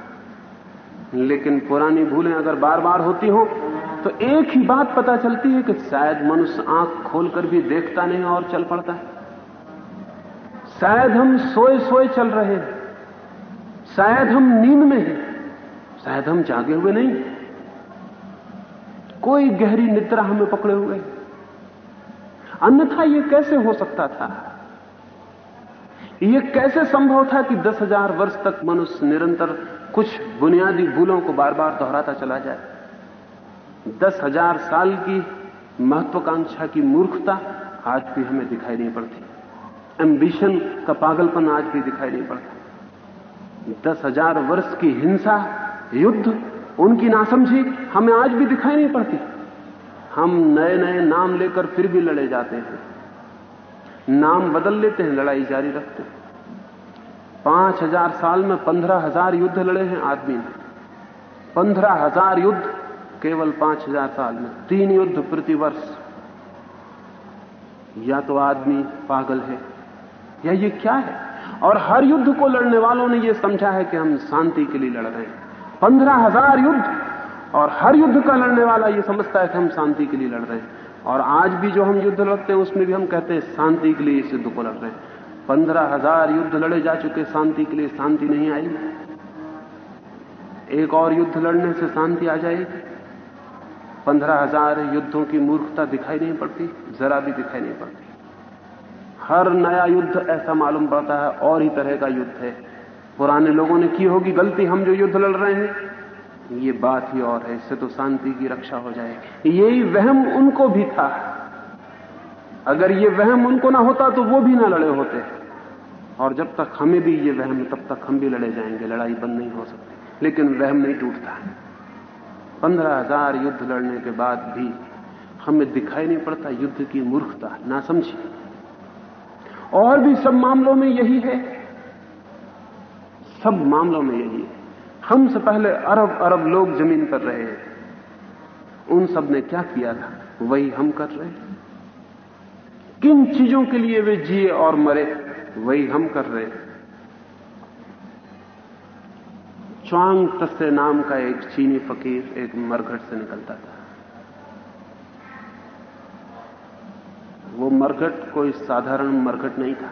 लेकिन पुरानी भूलें अगर बार बार होती हो तो एक ही बात पता चलती है कि शायद मनुष्य आँख खोलकर भी देखता नहीं और चल पड़ता है। शायद हम सोए सोए चल रहे हैं। शायद हम नींद में हैं। शायद हम जागे हुए नहीं कोई गहरी निद्रा हमें पकड़े हुए। अन्यथा यह कैसे हो सकता था? यह कैसे संभव था कि दस हज़ार वर्ष तक मनुष्य निरंतर कुछ बुनियादी भूलों को बार बार दोहराता चला जाए? दस हज़ार साल की महत्वाकांक्षा की मूर्खता आज भी हमें दिखाई नहीं पड़ती। एम्बिशन का पागलपन आज भी दिखाई नहीं पड़ता। दस हज़ार वर्ष की हिंसा, युद्ध उनकी नासमझी हमें आज भी दिखाई नहीं पड़ती। हम नए नए नाम लेकर फिर भी लड़े जाते हैं। नाम बदल लेते हैं, लड़ाई जारी रखते हैं। पाँच हज़ार साल में पंद्रह हज़ार युद्ध लड़े हैं आदमी ने। पंद्रह हज़ार युद्ध केवल पाँच हज़ार साल में। तीन युद्ध प्रति वर्ष या तो आदमी पागल है, या ये क्या है? और हर युद्ध को लड़ने वालों ने यह समझा है कि हम शांति के लिए लड़ रहे हैं। पंद्रह हज़ार युद्ध, और हर युद्ध का लड़ने वाला, ये समझता है कि हम शांति के लिए लड़ रहे हैं। और आज भी जो हम युद्ध लड़ते हैं, उसमें भी हम कहते हैं, शांति के लिए इस युद्ध को लड़ रहे हैं। पंद्रह हज़ार युद्ध लड़े जा चुके शांति के लिए शांति नहीं आई। एक और युद्ध लड़ने से शांति आ जाएगी। पंद्रह हज़ार युद्धों की मूर्खता दिखाई नहीं पड़ती, जरा भी दिखाई नहीं पड़ती। हर नया युद्ध ऐसा मालूम पड़ता है, और ही तरह का युद्ध है। पुराने लोगों ने की होगी गलती, हम जो युद्ध लड़ रहे हैं। ये बात ही और है, इससे तो शांति की रक्षा हो जाएगी। यही वहम उनको भी था। अगर ये वहम उनको ना होता तो वो भी ना लड़े होते। और जब तक हमें भी ये वहम, तब तक हम भी लड़े जाएँगे, लड़ाई बंद नहीं हो सकती। लेकिन वहम नहीं टूटता। पंद्रह हज़ार युद्ध लड़ने के बाद भी हमें दिखाई नहीं पड़ता युद्ध की मूर्खता ना समझी और भी सब मामलों में यही है। सब मामलों में यही है। हमसे पहले अरब अरब लोग ज़मीन पर रहे। हैं उन सबने क्या किया था? वही हम कर रहे हैं। किन चीज़ों के लिए वे जिए और मरे, वही हम कर रहे हैं। च्वांग तस्से नाम का एक चीनी फकीर एक मरघट से निकलता था। वो मरघट कोई साधारण मरघट नहीं था।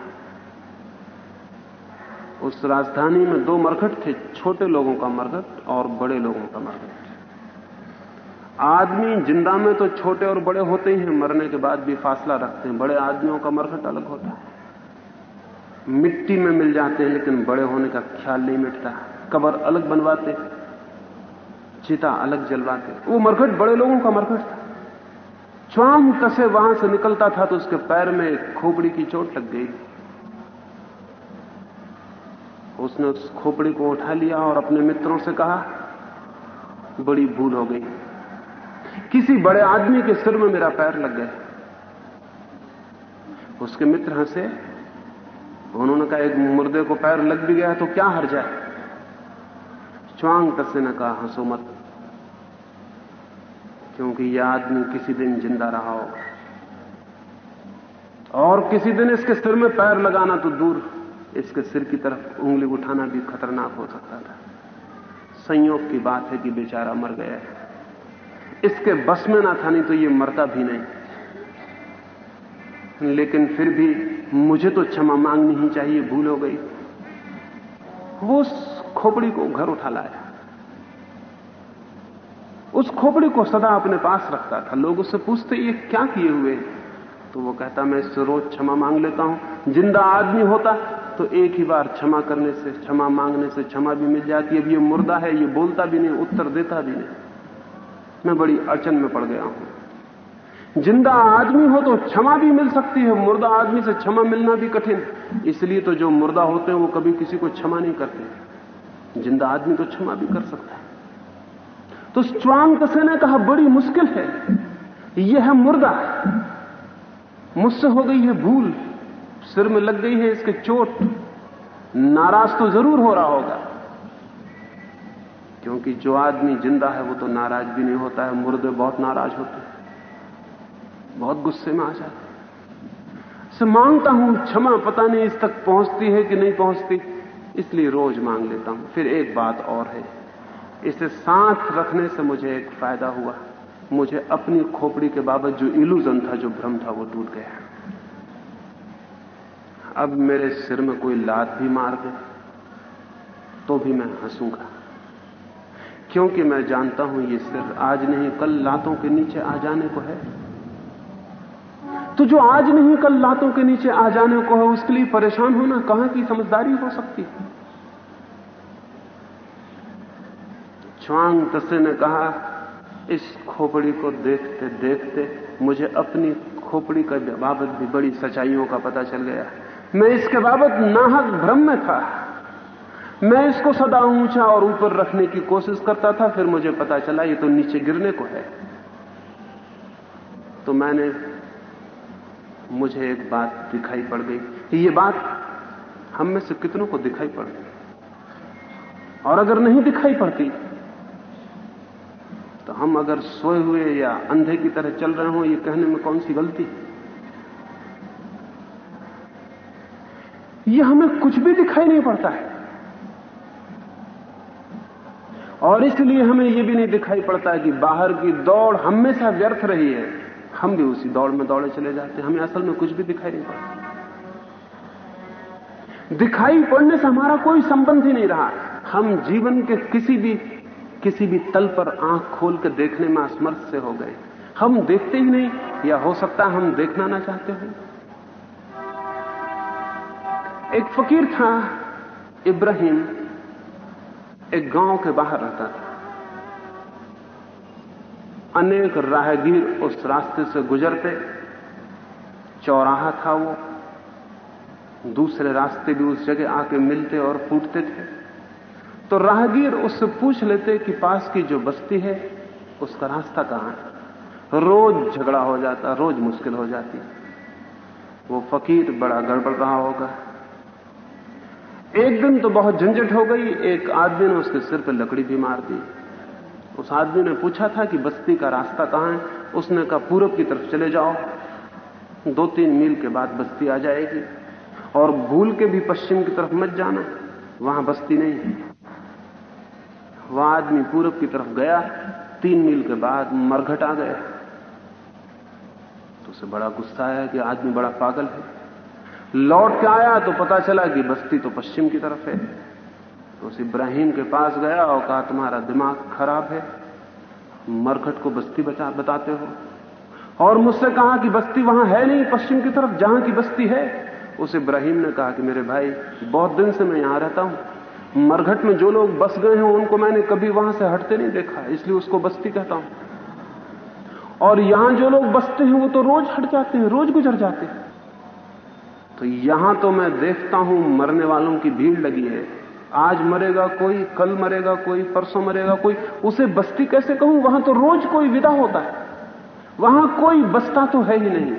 उस राजधानी में दो मरघट थे, छोटे लोगों का मरघट और बड़े लोगों का मरघट आदमी ज़िंदा में तो छोटे और बड़े होते ही हैं, मरने के बाद भी फासला रखते हैं। बड़े आदमियों का मरघट अलग होता है। मिट्टी में मिल जाते हैं, लेकिन बड़े होने का ख्याल नहीं मिटता। कबर अलग बनवाते चिता अलग जलवाते वो मरघट बड़े लोगों का मरघट था। स्वाम कसे वहाँ से निकलता था तो उसके पैर में खोपड़ी की चोट लग गई। उसने उस खोपड़ी को उठा लिया और अपने मित्रों से कहा, बड़ी भूल हो गई। किसी बड़े आदमी के सिर में मेरा पैर लग गया। उसके मित्र हंसे। उन्होंने कहा, एक मुर्दे को पैर लग भी गया तो क्या हर जाए? च्वांग तसे ने कहा, हंसो मत, क्योंकि यह आदमी किसी दिन ज़िंदा रहा होगा। और किसी दिन इसके सिर में पैर लगाना तो दूर इसके सिर की तरफ़ उंगली उठाना भी खतरनाक हो सकता था। संयोग की बात है कि बेचारा मर गया है। इसके बस में ना था, नहीं तो ये मरता भी नहीं। लेकिन फिर भी मुझे तो क्षमा मांगनी ही चाहिए, भूल हो गई। वो उस खोपड़ी को घर उठा लाया। उस खोपड़ी को सदा अपने पास रखता था। लोग उससे पूछते, ये क्या किए हुए तो वो कहता, मैं इससे रोज क्षमा मांग लेता हूँ। ज़िंदा आदमी होता तो एक ही बार क्षमा करने से, क्षमा मांगने से क्षमा भी मिल जाती है। अब ये मुर्दा है, ये बोलता भी नहीं, उत्तर देता भी नहीं। मैं बड़ी अड़चन में पड़ गया हूँ। ज़िंदा आदमी हो तो क्षमा भी मिल सकती है, मुर्दा आदमी से क्षमा मिलना भी कठिन। इसलिए तो जो मुर्दा होते हैं, वो कभी किसी को क्षमा नहीं करते। ज़िंदा आदमी तो क्षमा भी कर सकता है। तो स्वांग तसे ने कहा, बड़ी मुश्किल है, यह है। मुर्दा मुझसे हो गई है भूल। सिर में लग गई है इसके चोट, नाराज़ तो ज़रूर हो रहा होगा। क्योंकि जो आदमी ज़िंदा है, वो तो नाराज़ भी नहीं होता है, मुर्दे बहुत नाराज़ होते हैं। बहुत गुस्से में आ जाते से माँगता हूँ, क्षमा, पता नहीं इस तक पहुँचती है कि नहीं पहुँचती। इसलिए रोज मांग लेता हूँ। फिर एक बात और है। इसे साथ रखने से मुझे एक फ़ायदा हुआ। मुझे अपनी खोपड़ी के बाबत जो इल्यूजन था, जो भ्रम था, वो टूट गया अब मेरे सिर में कोई लात भी मार दे तो भी मैं हंसूँगा। क्योंकि मैं जानता हूँ ये सिर आज नहीं, कल लातों के नीचे आ जाने को है। तो जो आज नहीं, कल लातों के नीचे आ जाने को है, उसके लिए परेशान होना कहाँ की समझदारी हो सकती है? च्वांग तसे ने कहा, इस खोपड़ी को देखते देखते मुझे अपनी खोपड़ी का बाबत भी बड़ी सच्चाइयों का पता चल गया। मैं इसके बाबत नाहक भ्रम में था। मैं इसको सदा ऊँचा और ऊपर रखने की कोशिश करता था, फिर मुझे पता चला ये तो नीचे गिरने को है। तो मैंने, मुझे एक बात दिखाई पड़ गई। ये बात हम में से कितनों को दिखाई पड़ गई? और अगर नहीं दिखाई पड़ती तो हम अगर सोए हुए या अंधे की तरह चल रहे हो, ये कहने में कौन सी गलती? ये हमें कुछ भी दिखाई नहीं पड़ता है। और इसलिए हमें यह भी नहीं दिखाई पड़ता कि बाहर की दौड़ हमेशा व्यर्थ रही है। हम भी उसी दौड़ में दौड़े चले जाते हैं। हमें असल में कुछ भी दिखाई नहीं पड़ता। दिखाई पड़ने से हमारा कोई संबंध ही नहीं रहा। हम जीवन के किसी भी किसी भी तल पर आँख खोल के देखने में असमर्थ से हो गए। हम देखते ही नहीं, या हो सकता हम देखना ना चाहते हो। एक फकीर था, इब्राहिम, एक गाँव के बाहर रहता था। अनेक राहगीर उस रास्ते से गुजरते, चौराहा था वो। दूसरे रास्ते भी उस जगह आके मिलते और फूटते थे। तो राहगीर उससे पूछ लेते कि पास की जो बस्ती है, उसका रास्ता कहाँ है? रोज झगड़ा हो जाता, रोज मुश्किल हो जाती। वो फकीर बड़ा गड़बड़ रहा होगा। एक दिन तो बहुत झंझट हो गई, एक आदमी ने उसके सिर पर लकड़ी भी मार दी। उस आदमी ने पूछा था कि बस्ती का रास्ता कहाँ है? उसने कहा, पूरब की तरफ़ चले जाओ। दो तीन मील के बाद बस्ती आ जाएगी और भूल के भी पश्चिम की तरफ़ मत जाना, वहाँ बस्ती नहीं है। वह आदमी पूरब की तरफ़ गया, तीन मील के बाद मरघट आ गया। तो उसे बड़ा गुस्सा आया कि आदमी बड़ा पागल है। लौट के आया तो पता चला कि बस्ती तो पश्चिम की तरफ़ है। तो उस इब्राहिम के पास गया और कहा, तुम्हारा दिमाग खराब है। मरघट को बस्ती बचा, बताते हो। और मुझसे कहा कि बस्ती वहाँ है नहीं, पश्चिम की तरफ़, जहाँ की बस्ती है। उस इब्राहिम ने कहा कि, मेरे भाई, बहुत दिन से मैं यहाँ रहता हूँ। मरघट में जो लोग बस गए हैं, उनको मैंने कभी वहाँ से हटते नहीं देखा, इसलिए उसको बस्ती कहता हूँ। और यहाँ जो लोग बसते हैं, वो तो रोज हट जाते हैं, रोज गुजर जाते हैं। तो यहाँ तो मैं देखता हूँ मरने वालों की भीड़ लगी है। आज मरेगा कोई, कल मरेगा कोई, परसों मरेगा कोई। उसे बस्ती कैसे कहूँ? वहाँ तो रोज कोई विदा होता है। वहाँ कोई बसता तो है ही नहीं।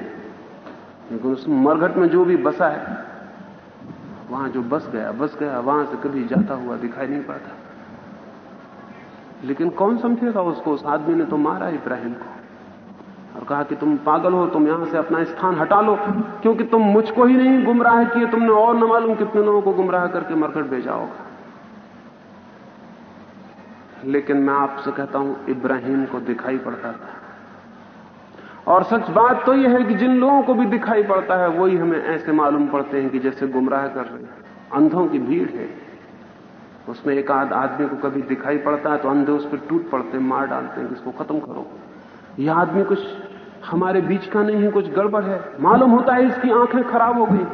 लेकिन उस मरघट में जो भी बसा है, वहाँ जो बस गया बस गया, वहाँ से कभी जाता हुआ दिखाई नहीं पड़ता। लेकिन कौन समझेगा उसको? उस आदमी ने तो मारा इब्राहिम को। और कहा कि तुम पागल हो, तुम यहाँ से अपना स्थान हटा लो, क्योंकि तुम मुझको ही नहीं गुमराह किए, तुमने और न मालूम कितने लोगों को गुमराह करके मरकट भेजा होगा। लेकिन मैं आपसे कहता हूँ, इब्राहिम को दिखाई पड़ता था। और सच बात तो यह है कि जिन लोगों को भी दिखाई पड़ता है, वही हमें ऐसे मालूम पड़ते हैं कि जैसे गुमराह कर रहे हैं। अंधों की भीड़ है। उसमें एक आध आदमी को कभी दिखाई पड़ता है तो अंधे उस पर टूट पड़ते हैं, मार डालते हैं कि इसको खत्म करो। यह आदमी कुछ हमारे बीच का नहीं, कुछ गड़बड़ है। मालूम होता है इसकी आँखें खराब हो गई।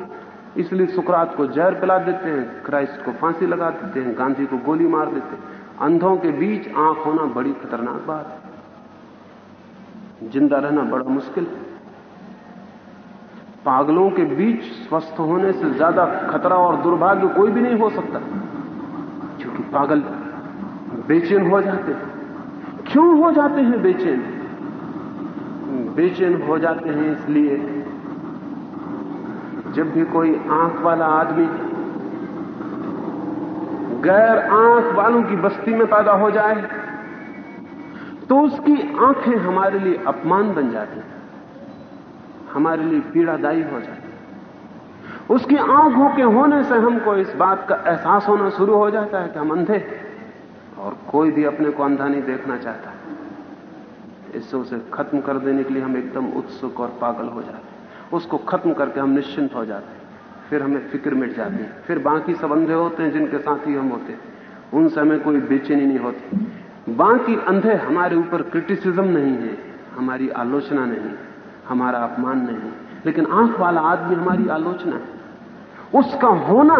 इसलिए सुकरात को जहर पिला देते हैं, क्राइस्ट को फांसी लगा देते हैं, गांधी को गोली मार देते हैं। अंधों के बीच आँख होना बड़ी खतरनाक बात है। ज़िंदा रहना बड़ा मुश्किल है। पागलों के बीच स्वस्थ होने से ज़्यादा खतरा और दुर्भाग्य कोई भी नहीं हो सकता। क्योंकि पागल बेचैन हो जाते हैं। क्यों हो जाते हैं बेचैन? बेचैन हो जाते हैं इसलिए। जब भी कोई आँख वाला आदमी गैर आँख वालों की बस्ती में पैदा हो जाए तो उसकी आँखें हमारे लिए अपमान बन जाती हैं, हमारे लिए पीड़ादायी हो जाती है। उसकी आँखों के होने से हमको इस बात का एहसास होना शुरू हो जाता है कि हम अंधे और कोई भी अपने को अंधा नहीं देखना चाहता। इससे उसे खत्म कर देने के लिए हम एकदम उत्सुक और पागल हो जाते हैं। उसको खत्म करके हम निश्चिंत हो जाते हैं। फिर हमें फ़िक्र मिट जाती है। फिर बाकी सब अंधे होते हैं, जिनके साथ ही हम होते हैं। उनसे हमें कोई बेचैनी नहीं होती। बाकी अंधे हमारे ऊपर क्रिटिसिज्म नहीं है, हमारी आलोचना नहीं, हमारा अपमान नहीं। लेकिन आँख वाला आदमी हमारी आलोचना है। उसका होना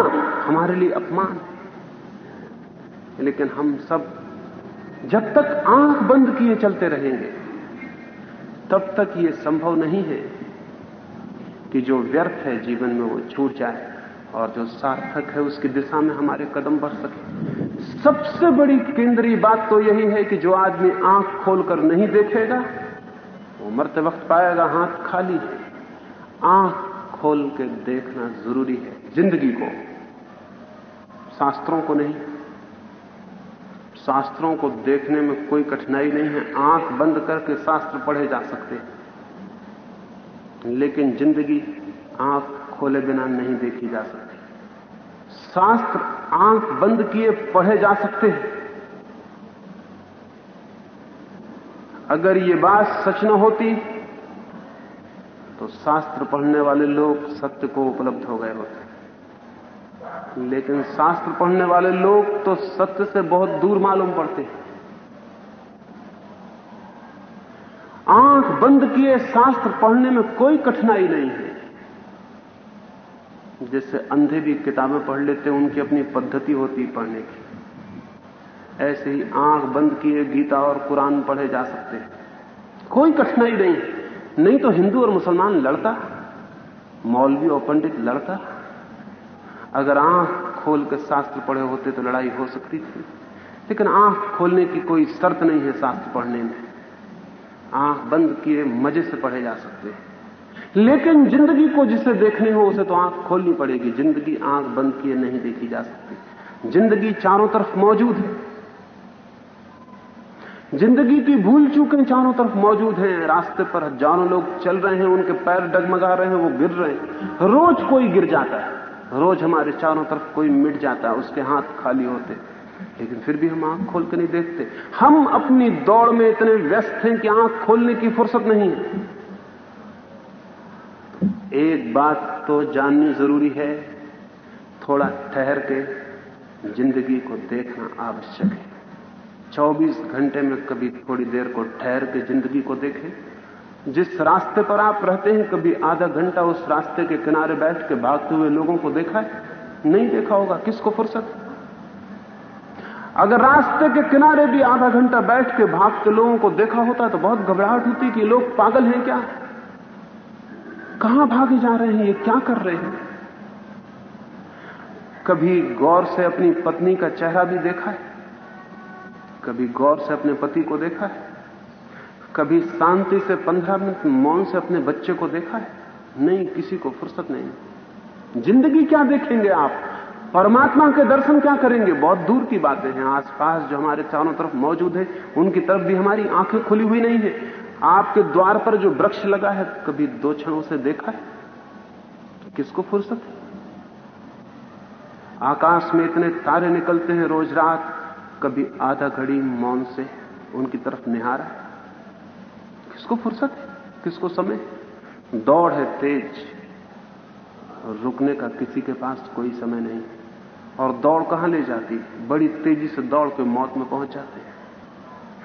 हमारे लिए अपमान लेकिन हम सब जब तक आँख बंद किए चलते रहेंगे तब तक ये संभव नहीं है कि जो व्यर्थ है जीवन में वो छूट जाए और जो सार्थक है उसकी दिशा में हमारे कदम बढ़ सके। सबसे बड़ी केंद्रीय बात तो यही है कि जो आदमी आँख खोलकर नहीं देखेगा, वो मरते वक्त पाएगा हाथ खाली है। आँख खोल के देखना ज़रूरी है, ज़िंदगी को, शास्त्रों को नहीं। शास्त्रों को देखने में कोई कठिनाई नहीं है। आँख बंद करके शास्त्र पढ़े जा सकते लेकिन ज़िंदगी आँख खोले बिना नहीं देखी जा सकती। शास्त्र आँख बंद किए पढ़े जा सकते हैं। अगर ये बात सच न होती तो शास्त्र पढ़ने वाले लोग सत्य को उपलब्ध हो गए होते। लेकिन शास्त्र पढ़ने वाले लोग तो सत्य से बहुत दूर मालूम पड़ते हैं। आँख बंद किए शास्त्र पढ़ने में कोई कठिनाई नहीं है। जैसे अंधे भी किताबें पढ़ लेते हैं, उनकी अपनी पद्धति होती पढ़ने की। ऐसे ही आँख बंद किए गीता और कुरान पढ़े जा सकते हैं। कोई कठिनाई नहीं नहीं तो हिंदू और मुसलमान लड़ता, मौलवी और पंडित लड़ता। अगर आँख खोल कर शास्त्र पढ़े होते तो लड़ाई हो सकती थी। लेकिन आँख खोलने की कोई शर्त नहीं है शास्त्र पढ़ने में। आँख बंद किए मज़े से पढ़े जा सकते हैं। लेकिन ज़िंदगी को जिसे देखने हो, उसे तो आँख खोलनी पड़ेगी। ज़िंदगी आँख बंद किए नहीं देखी जा सकती। ज़िंदगी चारों तरफ़ मौजूद है। ज़िंदगी की भूल चूकें चारों तरफ़ मौजूद हैं। रास्ते पर हज़ारों लोग चल रहे हैं, उनके पैर डगमगा रहे हैं, वो गिर रहे हैं। रोज कोई गिर जाता है। रोज हमारे चारों तरफ़ कोई मिट जाता है, उसके हाथ खाली होते लेकिन फिर भी हम आँख खोल के नहीं देखते। हम अपनी दौड़ में इतने व्यस्त हैं कि आँख खोलने की फुर्सत नहीं है। एक बात तो जाननी ज़रूरी है, थोड़ा ठहर के ज़िंदगी को देखना आवश्यक है। 24 घंटे में कभी थोड़ी देर को ठहर के ज़िंदगी को देखें। जिस रास्ते पर आप रहते हैं, कभी आधा घंटा उस रास्ते के किनारे बैठ के भागते हुए लोगों को देखा है? नहीं देखा होगा। किसको फुर्सत? अगर रास्ते के किनारे भी आधा घंटा बैठ के भागते लोगों को देखा होता तो बहुत घबराहट होती कि लोग पागल हैं क्या? कहाँ भागे जा रहे हैं? ये क्या कर रहे हैं? कभी गौर से अपनी पत्नी का चेहरा भी देखा है? कभी गौर से अपने पति को देखा है? कभी शांति से पंद्रह मिनट मौन से अपने बच्चे को देखा है? नहीं, किसी को फुर्सत नहीं। ज़िंदगी क्या देखेंगे आप? परमात्मा के दर्शन क्या करेंगे? बहुत दूर की बातें हैं। आसपास जो हमारे चारों तरफ़ मौजूद है, उनकी तरफ़ भी हमारी आँखें खुली हुई नहीं है। आपके द्वार पर जो वृक्ष लगा है, कभी दो क्षणों से देखा है? तो किसको फुर्सत है? आकाश में इतने तारे निकलते हैं रोज रात, कभी आधा घड़ी मौन से उनकी तरफ़ निहारा है। किसको फुर्सत है? किसको समय दौड़ है तेज। रुकने का किसी के पास कोई समय नहीं। और दौड़ कहाँ ले जाती? बड़ी तेज़ी से दौड़ के मौत में पहुँच जाते हैं।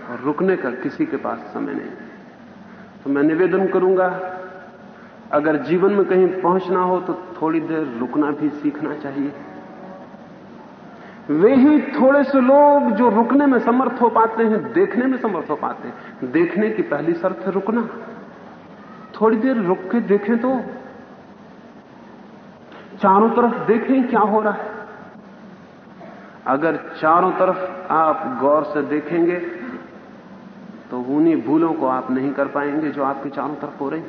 और रुकने का किसी के पास समय नहीं। तो मैं निवेदन करूँगा, अगर जीवन में कहीं पहुँचना हो तो थोड़ी देर रुकना भी सीखना चाहिए। वे ही थोड़े से लोग जो रुकने में समर्थ हो पाते हैं, देखने में समर्थ हो पाते हैं। देखने की पहली शर्त है रुकना। थोड़ी देर रुक के देखें तो चारों तरफ़ देखें क्या हो रहा है। अगर चारों तरफ़ आप गौर से देखेंगे तो उन्हीं भूलों को आप नहीं कर पाएँगे जो आपके चारों तरफ़ हो रही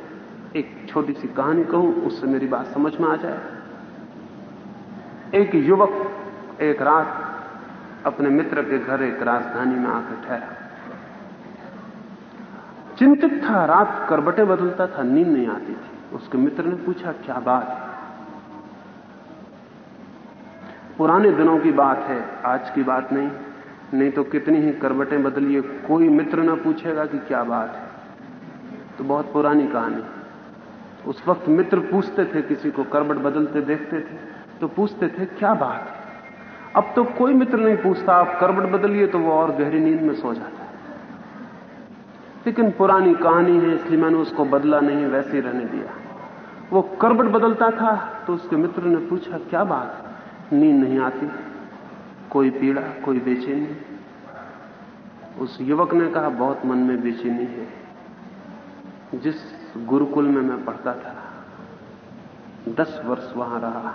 एक छोटी सी कहानी कहूँ, उससे मेरी बात समझ में आ जाए। एक युवक एक रात अपने मित्र के घर एक राजधानी में आकर ठहरा। चिंतित था, रात करबटे बदलता था, नींद नहीं आती थी। उसके मित्र ने पूछा, क्या बात है? पुराने दिनों की बात है, आज की बात नहीं। नहीं तो कितनी ही करबटें बदलिए, कोई मित्र ना पूछेगा कि क्या बात है। तो बहुत पुरानी कहानी। उस वक्त मित्र पूछते थे, किसी को करबट बदलते देखते थे तो पूछते थे, क्या बात है? अब तो कोई मित्र नहीं पूछता, आप करबट बदलिए तो वो और गहरी नींद में सो जाता है। लेकिन पुरानी कहानी है, इसलिए मैंने उसको बदला नहीं, वैसे ही रहने दिया। वो करबट बदलता था तो उसके मित्र ने पूछा, क्या बात नींद नहीं आती? कोई पीड़ा, कोई बेचैनी? उस युवक ने कहा, बहुत मन में बेचैनी है। जिस गुरुकुल में मैं पढ़ता था, दस वर्ष वहाँ रहा।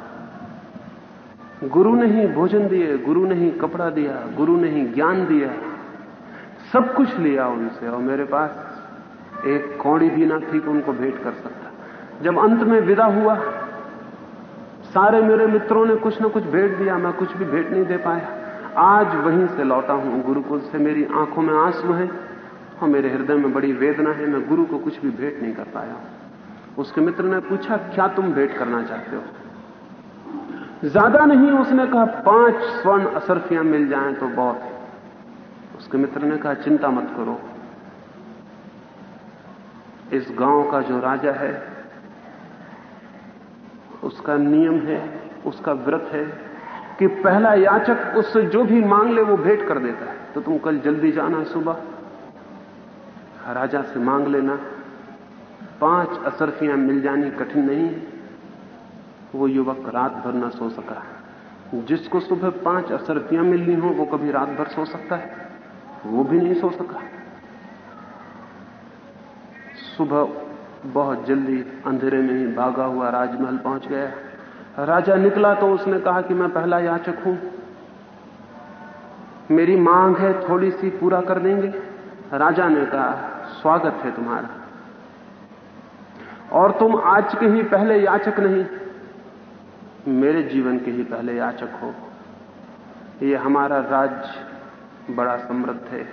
गुरु ने ही भोजन दिए, गुरु ने ही कपड़ा दिया, गुरु ने ही ज्ञान दिया। सब कुछ लिया उनसे, और मेरे पास एक कौड़ी भी ना थी कि उनको भेंट कर सकता। जब अंत में विदा हुआ, सारे मेरे मित्रों ने कुछ ना कुछ भेंट दिया, मैं कुछ भी भेंट नहीं दे पाया। आज वहीं से लौटा हूँ गुरुकुल से, मेरी आँखों में आँसू हैं, और मेरे हृदय में बड़ी वेदना है, मैं गुरु को कुछ भी भेंट नहीं कर पाया। उसके मित्र ने पूछा, क्या तुम भेंट करना चाहते हो? ज़्यादा नहीं, उसने कहा, पाँच स्वर्ण असरफियाँ मिल जाएँ तो बहुत है। उसके मित्र ने कहा, चिंता मत करो। इस गाँव का जो राजा है, उसका नियम है, उसका व्रत है, कि पहला याचक उससे जो भी मांग ले, वो भेंट कर देता है। तो तुम कल जल्दी जाना सुबह। राजा से मांग लेना। पाँच असरफियाँ मिल जानी कठिन नहीं है। वो युवक रात भर न सो सका। जिसको सुबह पाँच असरफियाँ मिलनी हो, वो कभी रात भर सो सकता है। वो भी नहीं सो सका। सुबह बहुत जल्दी अंधेरे में ही भागा हुआ राजमहल पहुँच गया। राजा निकला तो उसने कहा कि मैं पहला याचक हूँ। मेरी मांग है थोड़ी सी पूरा कर देंगे। राजा ने कहा, स्वागत है तुम्हारा। और तुम आज के ही पहले याचक नहीं मेरे जीवन के ही पहले याचक हो। ये हमारा राज्य बड़ा समृद्ध है।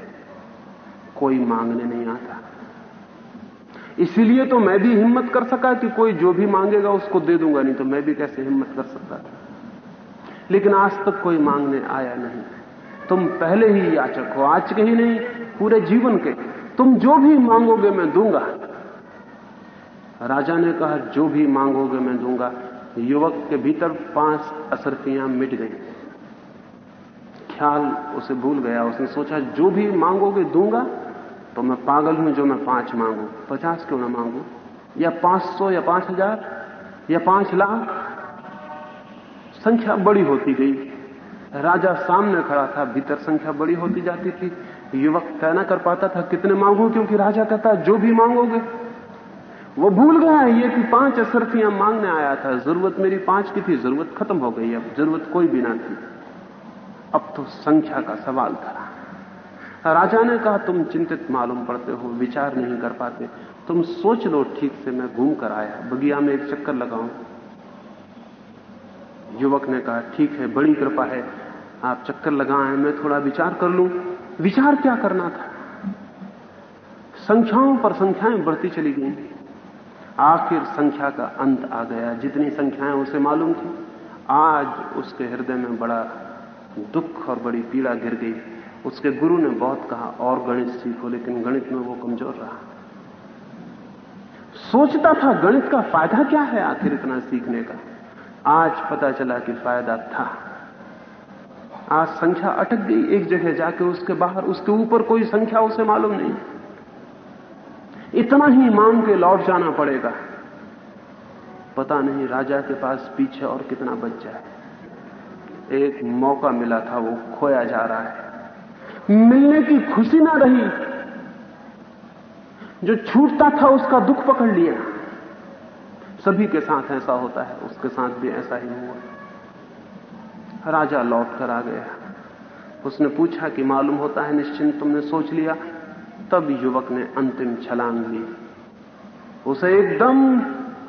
कोई मांगने नहीं आता। इसीलिए तो मैं भी हिम्मत कर सका कि कोई जो भी मांगेगा उसको दे दूँगा, नहीं तो मैं भी कैसे हिम्मत कर सकता था। लेकिन आज तक कोई मांगने आया नहीं। तुम पहले ही याचक हो, आज के ही नहीं, पूरे जीवन के। तुम जो भी मांगोगे मैं दूँगा। राजा ने कहा, जो भी मांगोगे मैं दूँगा युवक के भीतर पाँच असरफियाँ मिट गई। ख्याल उसे भूल गया। उसने सोचा, जो भी मांगोगे दूँगा तो मैं पागल हूँ जो मैं पाँच मांगू। पचास क्यों ना मांगू? या पाँच सौ, या पाँच हज़ार, या पाँच लाख? संख्या बड़ी होती गई। राजा सामने खड़ा था, भीतर संख्या बड़ी होती जाती थी। युवक तय ना कर पाता था कितने मांगू, क्योंकि राजा कहता, जो भी मांगोगे वो भूल गया है ये कि पाँच असरफियाँ मांगने आया था। ज़रूरत मेरी पाँच की थी, ज़रूरत खत्म हो गई। अब ज़रूरत कोई भी ना थी। अब तो संख्या का सवाल था। राजा ने कहा, तुम चिंतित मालूम पड़ते हो, विचार नहीं कर पाते। तुम सोच लो, ठीक से मैं घूम कर आया। बगिया में एक चक्कर लगाऊँ। युवक ने कहा, ठीक है, बड़ी कृपा है। आप चक्कर लगाए, मैं थोड़ा विचार कर लूँ। विचार क्या करना था? संख्याओं पर संख्याएँ बढ़ती चली गई। आखिर संख्या का अंत आ गया। जितनी संख्याएँ उसे मालूम थी, आज उसके हृदय में बड़ा दुख और बड़ी पीड़ा गिर गई। उसके गुरु ने बहुत कहा, और गणित सीखो, लेकिन गणित में वो कमज़ोर रहा। सोचता था, गणित का फ़ायदा क्या है आखिर इतना सीखने का? आज पता चला कि फ़ायदा था। आज संख्या अटक गई, एक जगह जाके उसके बाहर, उसके ऊपर कोई संख्या उसे मालूम नहीं। इतना ही मांग के लौट जाना पड़ेगा। पता नहीं राजा के पास पीछे और कितना बच जाए। एक मौका मिला था, वो खोया जा रहा है। मिलने की खुशी ना रही। जो छूटता था, उसका दुख पकड़ लिया। सभी के साथ ऐसा होता है, उसके साथ भी ऐसा ही हुआ। राजा लौट कर आ गया। उसने पूछा कि मालूम होता है, निश्चिंत तुमने सोच लिया। तब युवक ने अंतिम छलांग ली। उसे एकदम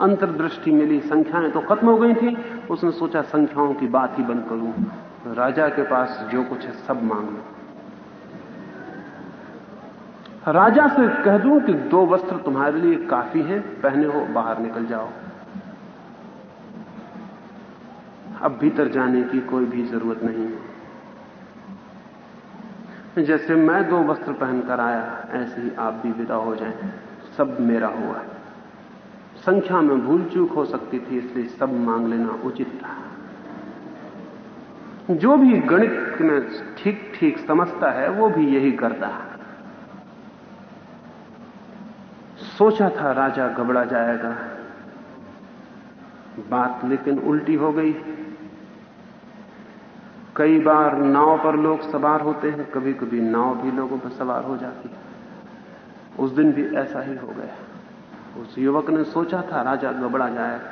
अंतर्दृष्टि मिली। संख्याएँ तो खत्म हो गई थी। उसने सोचा, संख्याओं की बात ही बंद करूँ। राजा के पास जो कुछ है, सब मांग लो। राजा से कह दूँ कि दो वस्त्र तुम्हारे लिए काफ़ी हैं। पहने हो, बाहर निकल जाओ। अब भीतर जाने की कोई भी ज़रूरत नहीं है। जैसे मैं दो वस्त्र पहनकर आया, ऐसे ही आप भी विदा हो जाएँ। सब मेरा हुआ। संख्या में भूल चूक हो सकती थी, इसलिए सब मांग लेना उचित था। जो भी गणित में ठीक ठीक समझता है, वो भी यही करता है। सोचा था राजा घबरा जाएगा। बात लेकिन उल्टी हो गई। कई बार नाव पर लोग सवार होते हैं कभी कभी नाव भी लोगों पर सवार हो जाती है। उस दिन भी ऐसा ही हो गया। उस युवक ने सोचा था, राजा गबड़ा जाएगा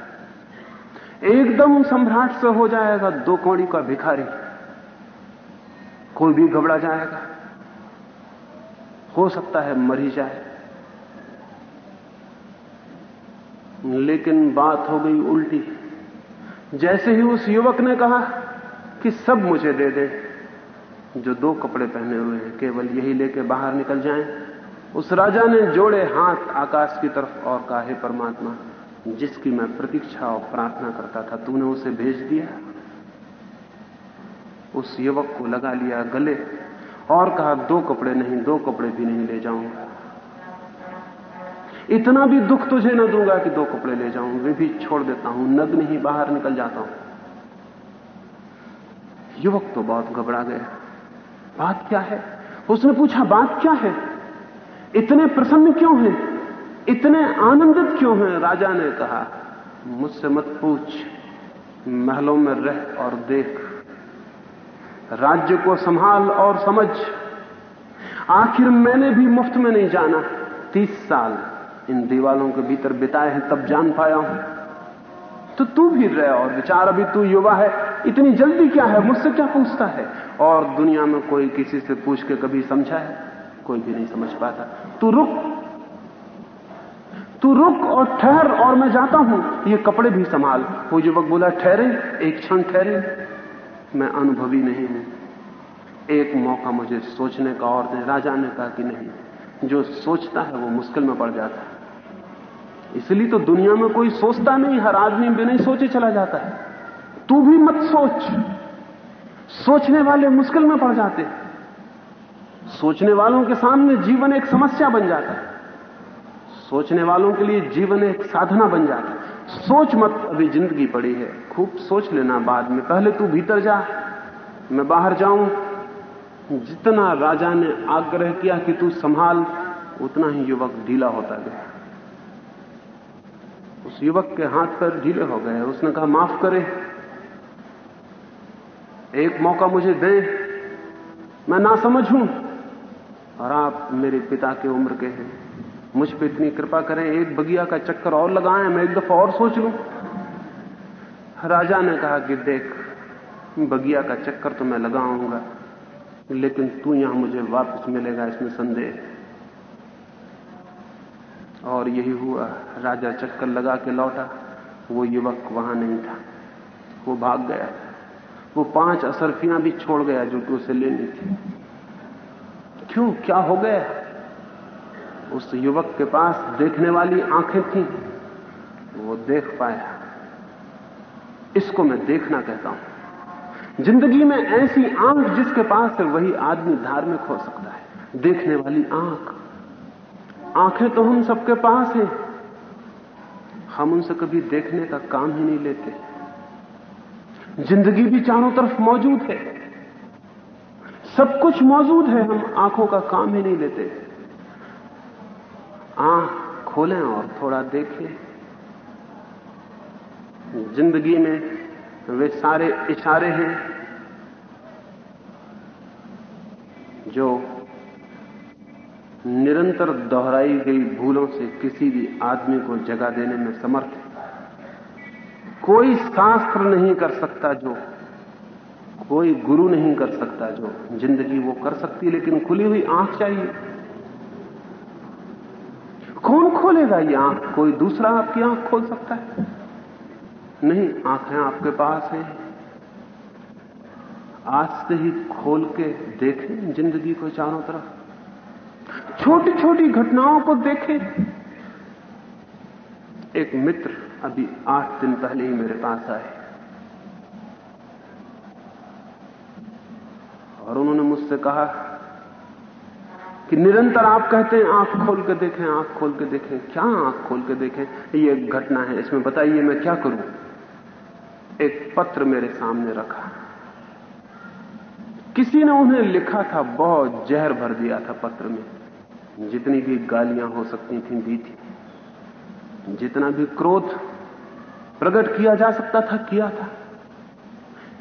एकदम सम्राट से हो जाएगा, दो कौड़ी का भिखारी। कोई भी घबरा जाएगा। हो सकता है मरी जाए। लेकिन बात हो गई उल्टी। जैसे ही उस युवक ने कहा कि सब मुझे दे दे। जो दो कपड़े पहने हुए हैं, केवल यही लेके बाहर निकल जाएँ। उस राजा ने जोड़े हाथ आकाश की तरफ़ और कहा, हे परमात्मा, जिसकी मैं प्रतीक्षा और प्रार्थना करता था, तूने उसे भेज दिया? उस युवक को लगा लिया गले और कहा, दो कपड़े नहीं, दो कपड़े भी नहीं ले जाऊँगा इतना भी दुख तुझे न दूँगा कि दो कपड़े ले जाऊँ। वे भी छोड़ देता हूँ, नग्न ही बाहर निकल जाता हूँ। युवक तो बहुत घबरा गया। बात क्या है? उसने पूछा, बात क्या है? इतने प्रसन्न क्यों हैं? इतने आनंदित क्यों हैं? राजा ने कहा, मुझसे मत पूछ, महलों में रह और देख। राज्य को संभाल और समझ। आखिर मैंने भी मुफ़्त में नहीं जाना। तीस साल इन दीवालों के भीतर बिताए हैं, तब जान पाया हूँ। तो तू भी रह और विचार, अभी तू युवा है। इतनी जल्दी क्या है? मुझसे क्या पूछता है? और दुनिया में कोई किसी से पूछ के कभी समझा है? कोई भी नहीं समझ पाता। तू रुक। तू रुक और ठहर और मैं जाता हूँ। ये कपड़े भी संभाल। वो युवक बोला, ठहरे, एक क्षण ठहरे। मैं अनुभवी नहीं हूँ। एक मौका मुझे सोचने का और दे राजा ने कहा कि नहीं। जो सोचता है वो मुश्किल में पड़ जाता है। इसलिए तो दुनिया में कोई सोचता नहीं, हर आदमी बिना सोचे चला जाता है। तू भी मत सोच। सोचने वाले मुश्किल में पड़ जाते। सोचने वालों के सामने जीवन एक समस्या बन जाता है। सोचने वालों के लिए जीवन एक साधना बन जाता है। सोच मत, अभी ज़िंदगी पड़ी है। खूब सोच लेना बाद में। पहले तू भीतर जा। मैं बाहर जाऊँ। जितना राजा ने आग्रह किया कि तू संभाल, उतना ही युवक ढीला होता गया। उस युवक के हाथ पर ढीले हो गए। उसने कहा, माफ़ करे। एक मौका मुझे दे, मैं ना समझूं और आप मेरे पिता के उम्र के हैं। मुझ पर इतनी कृपा करें, एक बगिया का चक्कर और लगाएँ, मैं एक दफ़ा और सोच लूँ। राजा ने कहा कि देख, बगिया का चक्कर तो मैं लगाऊँगा, लेकिन तू यहाँ मुझे वापस मिलेगा, इसमें संदेह और यही हुआ। राजा चक्कर लगा के लौटा। वो युवक वहाँ नहीं था। वो भाग गया। वो पाँच असरफियाँ भी छोड़ गया जो कि उसे लेनी थी। क्यों? क्या हो गया? उस युवक के पास देखने वाली आँखें थी। वो देख पाया। इसको मैं देखना कहता हूँ। ज़िंदगी में ऐसी आँख जिसके पास है, वही आदमी धार्मिक हो सकता है। देखने वाली आँख। आँखें तो हम सबके पास हैं। हम उनसे कभी देखने का काम ही नहीं लेते। ज़िंदगी भी चारों तरफ़ मौजूद है। सब कुछ मौजूद है, हम आँखों का काम ही नहीं लेते। आँख खोलें और थोड़ा देखें। ज़िंदगी में वे सारे इशारे हैं, जो निरंतर दोहराई गई भूलों से किसी भी आदमी को जगा देने में समर्थ है। कोई शास्त्र नहीं कर सकता जो, कोई गुरु नहीं कर सकता जो, ज़िंदगी वो कर सकती लेकिन खुली हुई आँख चाहिए। कौन खोलेगा ये आँख? कोई दूसरा आपकी आँख खोल सकता है? नहीं, आँखें आपके पास हैं। आज से ही खोल के देखें ज़िंदगी को चारों तरफ़। छोटी छोटी घटनाओं को देखें। एक मित्र अभी आठ दिन पहले ही मेरे पास आए। और उन्होंने मुझसे कहा कि निरंतर आप कहते हैं, आँख खोल के देखें, आँख खोल के देखें। क्या आँख खोल के देखें? ये एक घटना है, इसमें बताइए मैं क्या करूँ? एक पत्र मेरे सामने रखा। किसी ने उन्हें लिखा था, बहुत जहर भर दिया था पत्र में। जितनी भी गालियाँ हो सकती थी, दी थी। जितना भी क्रोध प्रकट किया जा सकता था, किया था।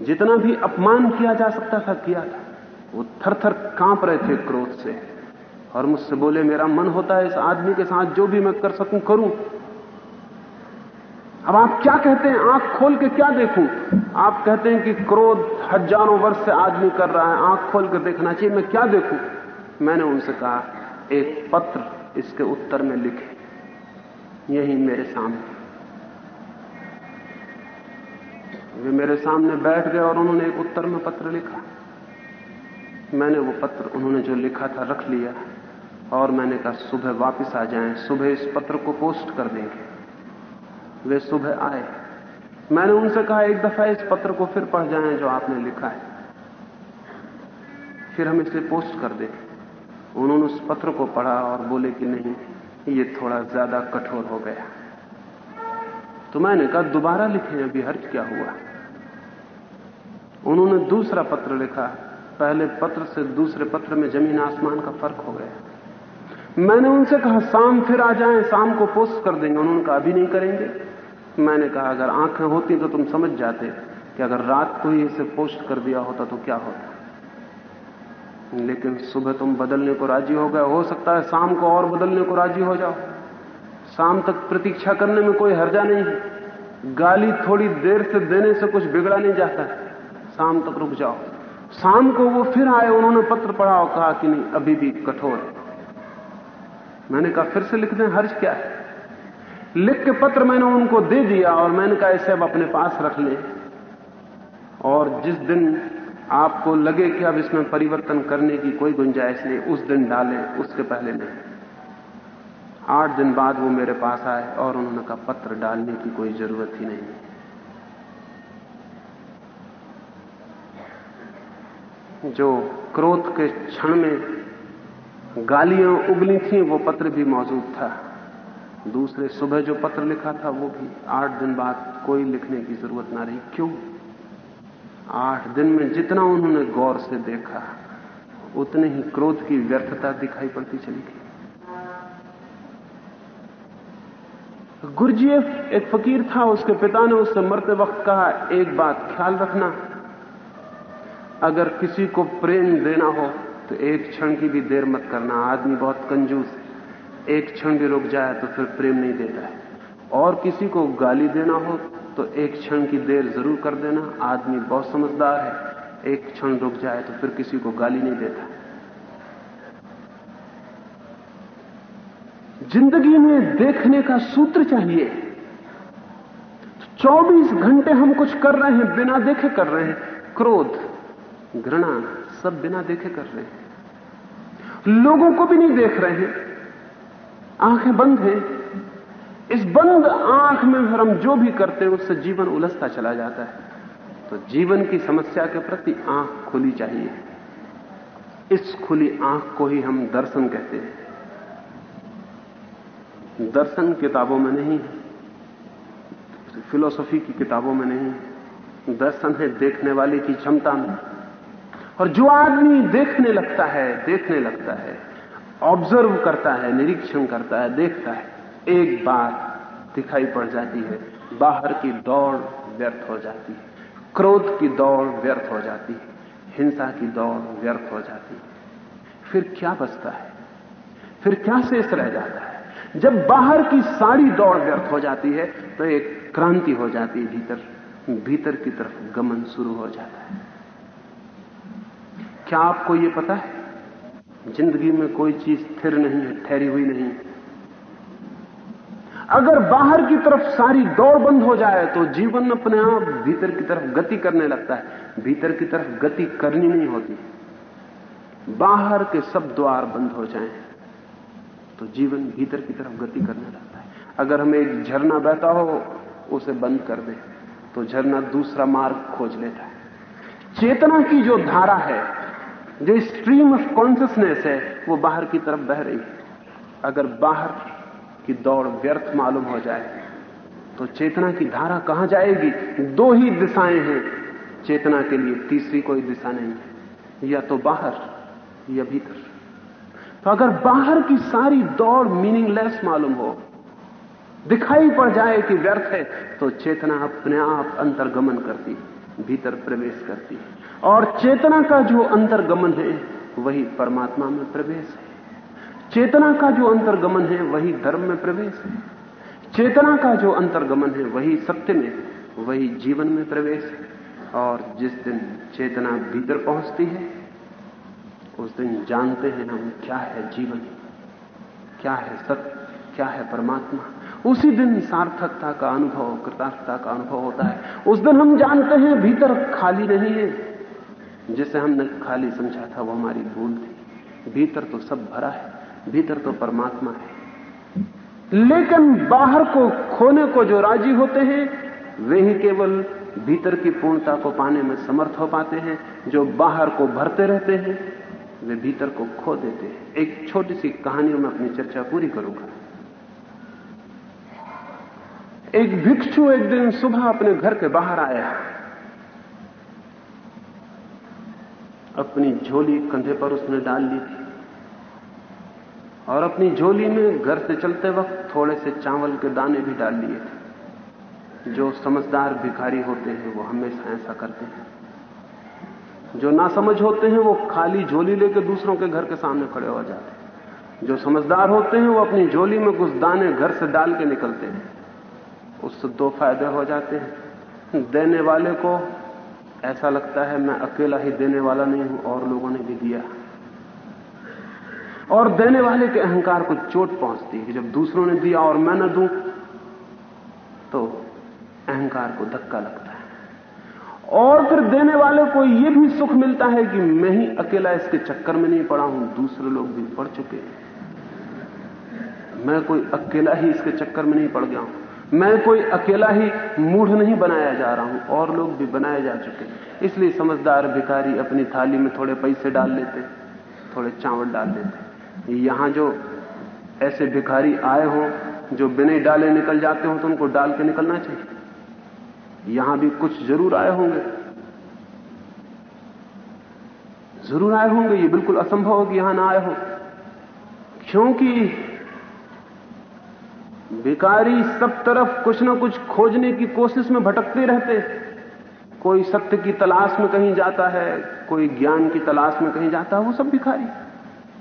जितना भी अपमान किया जा सकता था, किया था। वो थर थर काँप रहे थे क्रोध से। और मुझसे बोले, मेरा मन होता है इस आदमी के साथ जो भी मैं कर सकूँ, करूँ। अब आप क्या कहते हैं? आँख खोल के क्या देखूँ? आप कहते हैं कि क्रोध हज़ारों वर्ष से आदमी कर रहा है। आँख खोल के देखना चाहिए, मैं क्या देखूँ? मैंने उनसे कहा, एक पत्र इसके उत्तर में लिखे। यही मेरे सामने वे मेरे सामने बैठ गए और उन्होंने एक उत्तर में पत्र लिखा। मैंने वो पत्र उन्होंने जो लिखा था रख लिया और मैंने कहा, सुबह वापस आ जाएँ, सुबह इस पत्र को पोस्ट कर देंगे। वे सुबह आए। मैंने उनसे कहा, एक दफ़ा इस पत्र को फिर पढ़ जाएँ जो आपने लिखा है। फिर हम इसे पोस्ट कर दें। उन्होंने उस पत्र को पढ़ा और बोले कि नहीं, ये थोड़ा ज़्यादा कठोर हो गया। तो मैंने कहा, दोबारा लिखे अभी हर्ज क्या हुआ? उन्होंने दूसरा पत्र लिखा। पहले पत्र से दूसरे पत्र में ज़मीन आसमान का फ़र्क हो गया। मैंने उनसे कहा, शाम फिर आ जाए, शाम को पोस्ट कर देंगे। उन्होंने कहा, अभी नहीं करेंगे? मैंने कहा, अगर आँखें होती तो तुम समझ जाते कि अगर रात को ही इसे पोस्ट कर दिया होता तो क्या होता? लेकिन सुबह तुम बदलने को राज़ी हो गए। हो सकता है शाम को और बदलने को राज़ी हो जाओ। शाम तक प्रतीक्षा करने में कोई हर्जा नहीं है। गाली थोड़ी देर से देने से कुछ बिगड़ा नहीं जाता। शाम तक रुक जाओ। शाम को वो फिर आए, उन्होंने पत्र पढ़ा और कहा कि नहीं, अभी भी कठोर है। मैंने कहा, फिर से लिख दें, हर्ज क्या है? लिख के पत्र मैंने उनको दे दिया और मैंने कहा, इसे अब अपने पास रख ले। और जिस दिन आपको लगे कि अब इसमें परिवर्तन करने की कोई गुंजाइश नहीं, उस दिन डालें, उसके पहले नहीं। आठ दिन बाद वो मेरे पास आए और उन्होंने कहा, पत्र डालने की कोई ज़रूरत ही नहीं। जो क्रोध के क्षण में गालियाँ उगली थी, वो पत्र भी मौजूद था। दूसरे सुबह जो पत्र लिखा था, वो भी आठ दिन बाद कोई लिखने की ज़रूरत ना रही। क्यों? आठ दिन में जितना उन्होंने गौर से देखा, उतने ही क्रोध की व्यर्थता दिखाई पड़ती चली गई। गुरजीएफ एक फकीर था, उसके पिता ने उससे मरते वक्त कहा, एक बात ख्याल रखना। अगर किसी को प्रेम देना हो तो एक क्षण की भी देर मत करना। आदमी बहुत कंजूस है। एक क्षण भी रुक जाए तो फिर प्रेम नहीं देता है। और किसी को गाली देना हो तो एक क्षण की देर ज़रूर कर देना। आदमी बहुत समझदार है। एक क्षण रुक जाए तो फिर किसी को गाली नहीं देता। ज़िंदगी में देखने का सूत्र चाहिए। 24 घंटे हम कुछ कर रहे हैं, बिना देखे कर रहे हैं। क्रोध, घृणा, सब बिना देखे कर रहे हैं। लोगों को भी नहीं देख रहे हैं। आँखें बंद हैं। इस बंद आँख में हम जो भी करते हैं, उससे जीवन उलझता चला जाता है। तो जीवन की समस्या के प्रति आँख खुली चाहिए। इस खुली आँख को ही हम दर्शन कहते हैं। दर्शन किताबों में नहीं है, फिलोसफी की किताबों में नहीं है, दर्शन है देखने वाले की क्षमता में। और जो आदमी देखने लगता है, देखने लगता है, ऑब्ज़र्व करता है, निरीक्षण करता है, देखता है, एक बार दिखाई पड़ जाती है, बाहर की दौड़ व्यर्थ हो जाती है, क्रोध की दौड़ व्यर्थ हो जाती है, हिंसा की दौड़ व्यर्थ हो जाती है। फिर क्या बचता है? फिर क्या शेष रह जाता है? जब बाहर की सारी दौड़ व्यर्थ हो जाती है तो एक क्रांति हो जाती है, भीतर भीतर की तरफ़ गमन शुरू हो जाता है। क्या आपको यह पता है? ज़िंदगी में कोई चीज़ स्थिर नहीं है, ठहरी हुई नहीं अगर बाहर की तरफ़ सारी दौड़ बंद हो जाए तो जीवन अपने आप भीतर की तरफ़ गति करने लगता है। भीतर की तरफ़ गति करनी नहीं होती। बाहर के सब द्वार बंद हो जाएँ। तो जीवन भीतर की तरफ़ गति करने लगता है। अगर हमें एक झरना बहता हो, उसे बंद कर दे तो झरना दूसरा मार्ग खोज लेता है। चेतना की जो धारा है, जो स्ट्रीम ऑफ़ कॉन्सियसनेस है, वो बाहर की तरफ़ बह रही है। अगर बाहर की दौड़ व्यर्थ मालूम हो जाए तो चेतना की धारा कहाँ जाएगी? दो ही दिशाएँ हैं। चेतना के लिए तीसरी कोई दिशा नहीं है। या तो बाहर, या भीतर। तो अगर बाहर की सारी दौड़ मीनिंगलेस मालूम हो, दिखाई पड़ जाए कि व्यर्थ है तो चेतना अपने आप अंतर्गमन करती, भीतर प्रवेश करती और चेतना का जो अंतर्गमन है, वही परमात्मा में प्रवेश है। चेतना का जो अंतर्गमन है, वही धर्म में प्रवेश है। चेतना का जो अंतर्गमन है, वही सत्य में, वही जीवन में प्रवेश है। और जिस दिन चेतना भीतर पहुँचती है उस दिन जानते हैं हम क्या है जीवन, क्या है सत्य, क्या है परमात्मा। उसी दिन सार्थकता का अनुभव, कृतार्थता का अनुभव होता है। उस दिन हम जानते हैं भीतर खाली नहीं है। जिसे हमने खाली समझा था वो हमारी भूल थी। भीतर तो सब भरा है, भीतर तो परमात्मा है। लेकिन बाहर को खोने को जो राज़ी होते हैं, वे ही केवल भीतर की पूर्णता को पाने में समर्थ हो पाते हैं, जो बाहर को भरते रहते हैं। वे भीतर को खो देते हैं। एक छोटी सी कहानियों में अपनी चर्चा पूरी करूँगा। एक भिक्षु एक दिन सुबह अपने घर के बाहर आया। अपनी झोली कंधे पर उसने डाल ली थी। और अपनी झोली में घर से चलते वक्त थोड़े से चावल के दाने भी डाल लिए थे। जो समझदार भिखारी होते हैं, वो हमेशा ऐसा करते हैं। जो ना समझ होते हैं, वो खाली झोली लेकर दूसरों के घर के सामने खड़े हो जाते हैं। जो समझदार होते हैं, वो अपनी झोली में कुछ दाने घर से डाल के निकलते हैं। उससे दो फ़ायदे हो जाते हैं। देने वाले को ऐसा लगता है, मैं अकेला ही देने वाला नहीं हूँ, और लोगों ने भी दिया। और देने वाले के अहंकार को चोट पहुँचती है जब दूसरों ने दिया और मैं न दूँ तो अहंकार को धक्का लगता है। और फिर देने वाले को यह भी सुख मिलता है कि मैं ही अकेला इसके चक्कर में नहीं पड़ा हूँ, दूसरे लोग भी पड़ चुके हैं। मैं कोई अकेला ही इसके चक्कर में नहीं पड़ गया हूँ। मैं कोई अकेला ही मूढ़ नहीं बनाया जा रहा हूँ, और लोग भी बनाए जा चुके हैं। इसलिए समझदार भिखारी अपनी थाली में थोड़े पैसे डाल लेते थोड़े चावल डाल देते यहाँ जो ऐसे भिखारी आए हों, जो बिना डाले निकल जाते हो तो उनको डाल के निकलना चाहिए। यहाँ भी कुछ ज़रूर आए होंगे। ज़रूर आए होंगे, ये बिल्कुल असंभव हो कि यहाँ ना आए हो। क्योंकि भिकारी सब तरफ़ कुछ ना कुछ खोजने की कोशिश में भटकते रहते कोई सत्य की तलाश में कहीं जाता है, कोई ज्ञान की तलाश में कहीं जाता है, वो सब भिखारी।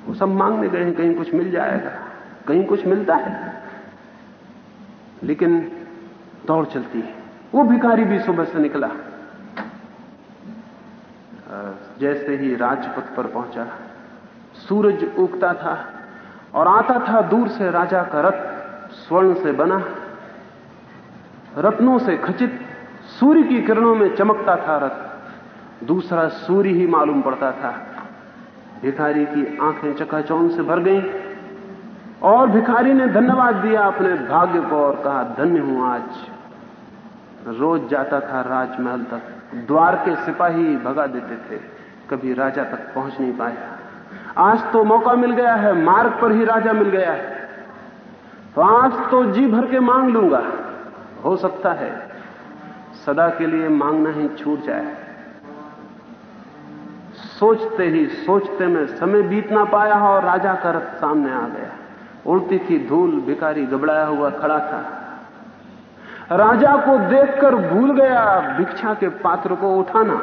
वो सब मांगने गए हैं, कहीं कुछ मिल जाएगा, कहीं कुछ मिलता है। लेकिन दौड़ चलती है। वो भिखारी भी सुबह से निकला। जैसे ही राजपथ पर पहुँचा, सूरज उगता था और आता था दूर से राजा का रथ स्वर्ण से बना, रत्नों से खचित, सूर्य की किरणों में चमकता था रथ। दूसरा सूर्य ही मालूम पड़ता था। भिखारी की आँखें चकाचौंध से भर गईं और भिखारी ने धन्यवाद दिया अपने भाग्य को और कहा, धन्य हूँ आज। रोज जाता था राजमहल तक। द्वार के सिपाही भगा देते थे। कभी राजा तक पहुँच नहीं पाया। आज तो मौका मिल गया है, मार्ग पर ही राजा मिल गया है। तो आज तो जी भर के मांग लूँगा। हो सकता है, सदा के लिए मांगना ही छूट जाए। सोचते ही सोचते में समय बीत ना पाया और राजा का रथ सामने आ गया। उड़ती थी धूल, भिखारी घबराया हुआ खड़ा था। राजा को देखकर भूल गया भिक्षा के पात्र को उठाना।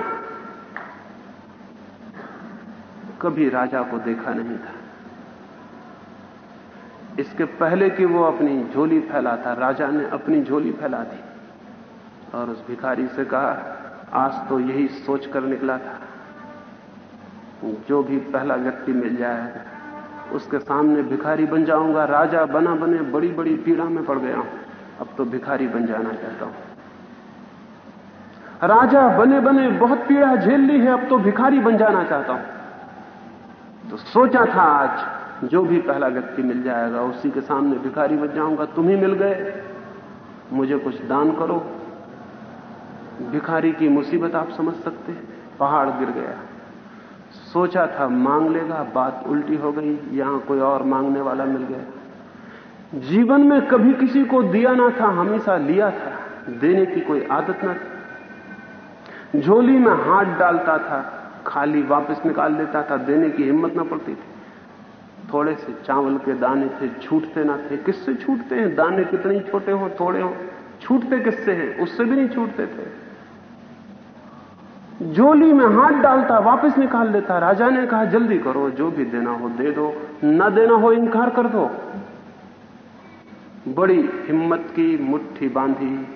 कभी राजा को देखा नहीं था। इसके पहले कि वो अपनी झोली फैलाता राजा ने अपनी झोली फैला दी और उस भिखारी से कहा, आज तो यही सोचकर निकला था। जो भी पहला व्यक्ति मिल जाएगा उसके सामने भिखारी बन जाऊँगा, राजा बना बने बड़ी बड़ी पीड़ा में पड़ गया हूँ। अब तो भिखारी बन जाना चाहता हूँ। राजा बने बने बहुत पीड़ा झेल ली है, अब तो भिखारी बन जाना चाहता हूँ। तो सोचा था आज जो भी पहला व्यक्ति मिल जाएगा, उसी के सामने भिखारी बन जाऊँगा। तुम ही मिल गए। मुझे कुछ दान करो। भिखारी की मुसीबत आप समझ सकते पहाड़ गिर गया। सोचा था मांग लेगा, बात उल्टी हो गई, यहाँ कोई और मांगने वाला मिल गया। जीवन में कभी किसी को दिया ना था, हमेशा लिया था, देने की कोई आदत ना थी। झोली में हाथ डालता था, खाली वापस निकाल देता था, देने की हिम्मत ना पड़ती थी। थोड़े से चावल के दाने थे, छूटते ना थे। किससे छूटते हैं? दाने कितने छोटे हो, थोड़े हो। छूटते किससे हैं? उससे भी नहीं छूटते थे। झोली में हाथ डालता, वापस निकाल देता राजा ने कहा, जल्दी करो, जो भी देना हो दे दो। न देना हो, इनकार कर दो। बड़ी हिम्मत की, मुट्ठी बांधी,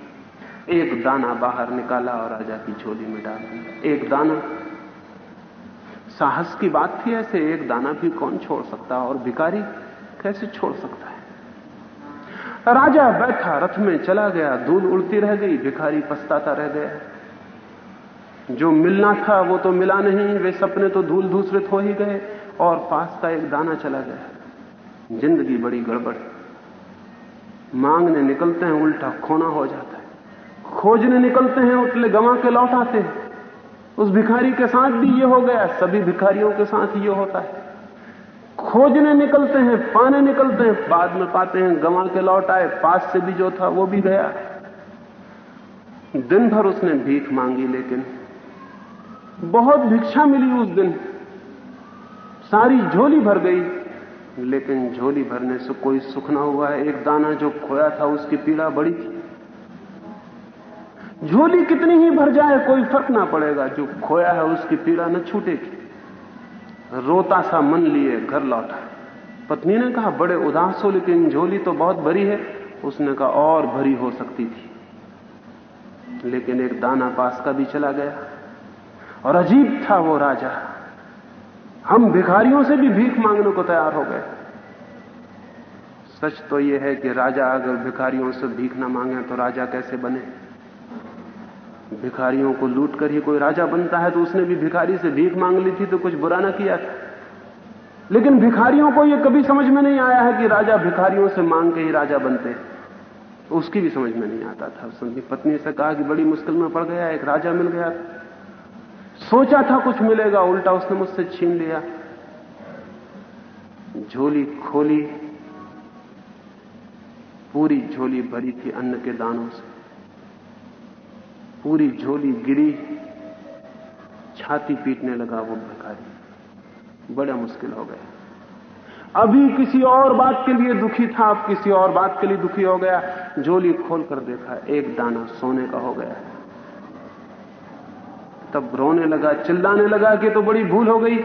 एक दाना बाहर निकाला और राजा की झोली में डाल। दिया एक दाना। साहस की बात थी ऐसे, एक दाना भी कौन छोड़ सकता और भिकारी कैसे छोड़ सकता है? राजा बैठा, रथ में चला गया, धूल उड़ती रह गई, भिखारी पछताता रह गया। जो मिलना था, वो तो मिला नहीं, वे सपने तो धूल धूसरित हो ही गए और पास का एक दाना चला गया। ज़िंदगी बड़ी गड़बड़। मांगने निकलते हैं, उल्टा खोना हो जाता है। खोजने निकलते हैं उतले गंवा के लौट आते हैं। उस भिखारी के साथ भी ये हो गया, सभी भिखारियों के साथ ये होता है। खोजने निकलते हैं, पाने निकलते हैं, बाद में पाते हैं, गंवा के लौट आए, पास से भी जो था, वो भी गया। दिन भर उसने भीख मांगी, लेकिन बहुत भिक्षा मिली उस दिन। सारी झोली भर गई। लेकिन झोली भरने से कोई सुख ना हुआ है। एक दाना जो खोया था, उसकी पीड़ा बड़ी थी। झोली कितनी ही भर जाए, कोई फ़र्क ना पड़ेगा। जो खोया है, उसकी पीड़ा न छूटेगी। रोता सा मन लिए घर लौटा पत्नी ने कहा, बड़े उदास हो, लेकिन झोली तो बहुत भरी है। उसने कहा, और भरी हो सकती थी। लेकिन एक दाना पास का भी चला गया। और अजीब था वो राजा। हम भिखारियों से भी भीख मांगने को तैयार हो गए। सच तो यह है कि राजा अगर भिखारियों से भीख ना मांगे तो राजा कैसे बने? भिखारियों को लूट कर ही कोई राजा बनता है तो उसने भी भिखारी से भीख मांग ली थी तो कुछ बुरा ना किया था। लेकिन भिखारियों को यह कभी समझ में नहीं आया है कि राजा भिखारियों से मांग के ही राजा बनते तो उसकी भी समझ में नहीं आता था। उसने पत्नी से कहा कि बड़ी मुश्किल में पड़ गया, एक राजा मिल गया सोचा था कुछ मिलेगा, उल्टा उसने मुझसे छीन लिया। झोली खोली, पूरी झोली भरी थी अन्न के दानों से। पूरी झोली गिरी, छाती पीटने लगा वो भिखारी। बड़ा मुश्किल हो गया। अभी किसी और बात के लिए दुखी था, अब किसी और बात के लिए दुखी हो गया। झोली खोल कर देखा, एक दाना सोने का हो गया। तब रोने लगा, चिल्लाने लगा कि तो बड़ी भूल हो गई।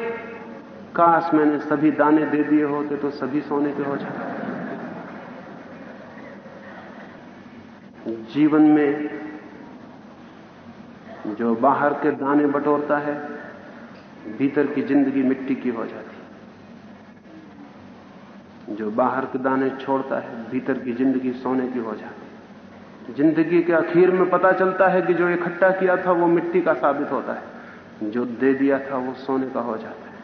काश मैंने सभी दाने दे दिए होते तो सभी सोने के हो जाते। जीवन में जो बाहर के दाने बटोरता है, भीतर की ज़िंदगी मिट्टी की हो जाती। जो बाहर के दाने छोड़ता है, भीतर की ज़िंदगी सोने की हो जाती। ज़िंदगी के आखिर में पता चलता है कि जो इकट्ठा किया था वो मिट्टी का साबित होता है। जो दे दिया था वो सोने का हो जाता है।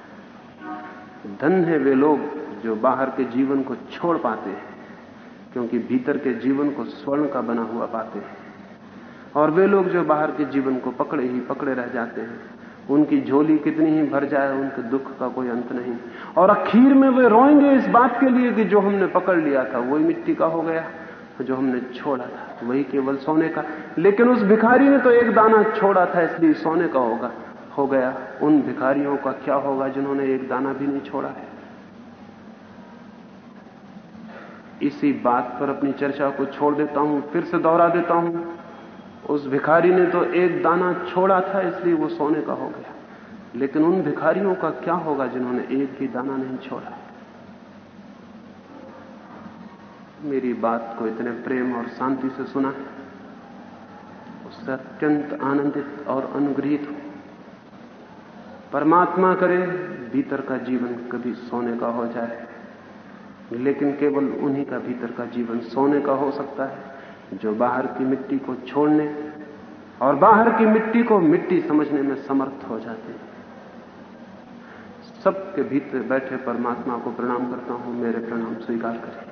धन है वे लोग जो बाहर के जीवन को छोड़ पाते हैं, क्योंकि भीतर के जीवन को स्वर्ण का बना हुआ पाते हैं। और वे लोग जो बाहर के जीवन को पकड़े ही पकड़े रह जाते हैं, उनकी झोली कितनी ही भर जाए, उनके दुख का कोई अंत नहीं। और आखिर में वे रोएँगे इस बात के लिए कि जो हमने पकड़ लिया था, वही मिट्टी का हो गया, जो हमने छोड़ा था। वही केवल सोने का। लेकिन उस भिखारी ने तो एक दाना छोड़ा था, इसलिए सोने का होगा, हो गया। उन भिखारियों का क्या होगा जिन्होंने एक दाना भी नहीं छोड़ा है? इसी बात पर अपनी चर्चा को छोड़ देता हूँ, फिर से दोहरा देता हूँ। उस भिखारी ने तो एक दाना छोड़ा था, इसलिए वो सोने का हो गया। लेकिन उन भिखारियों का क्या होगा जिन्होंने एक भी दाना नहीं छोड़ा? मेरी बात को इतने प्रेम और शांति से सुना, उससे अत्यंत आनंदित और अनुग्रहित हूँ। परमात्मा करे, भीतर का जीवन कभी सोने का हो जाए, लेकिन केवल उन्हीं का भीतर का जीवन सोने का हो सकता है, जो बाहर की मिट्टी को छोड़ने और बाहर की मिट्टी को मिट्टी समझने में समर्थ हो जाते हैं। सबके भीतर बैठे परमात्मा को प्रणाम करता हूँ, मेरे प्रणाम स्वीकार करें।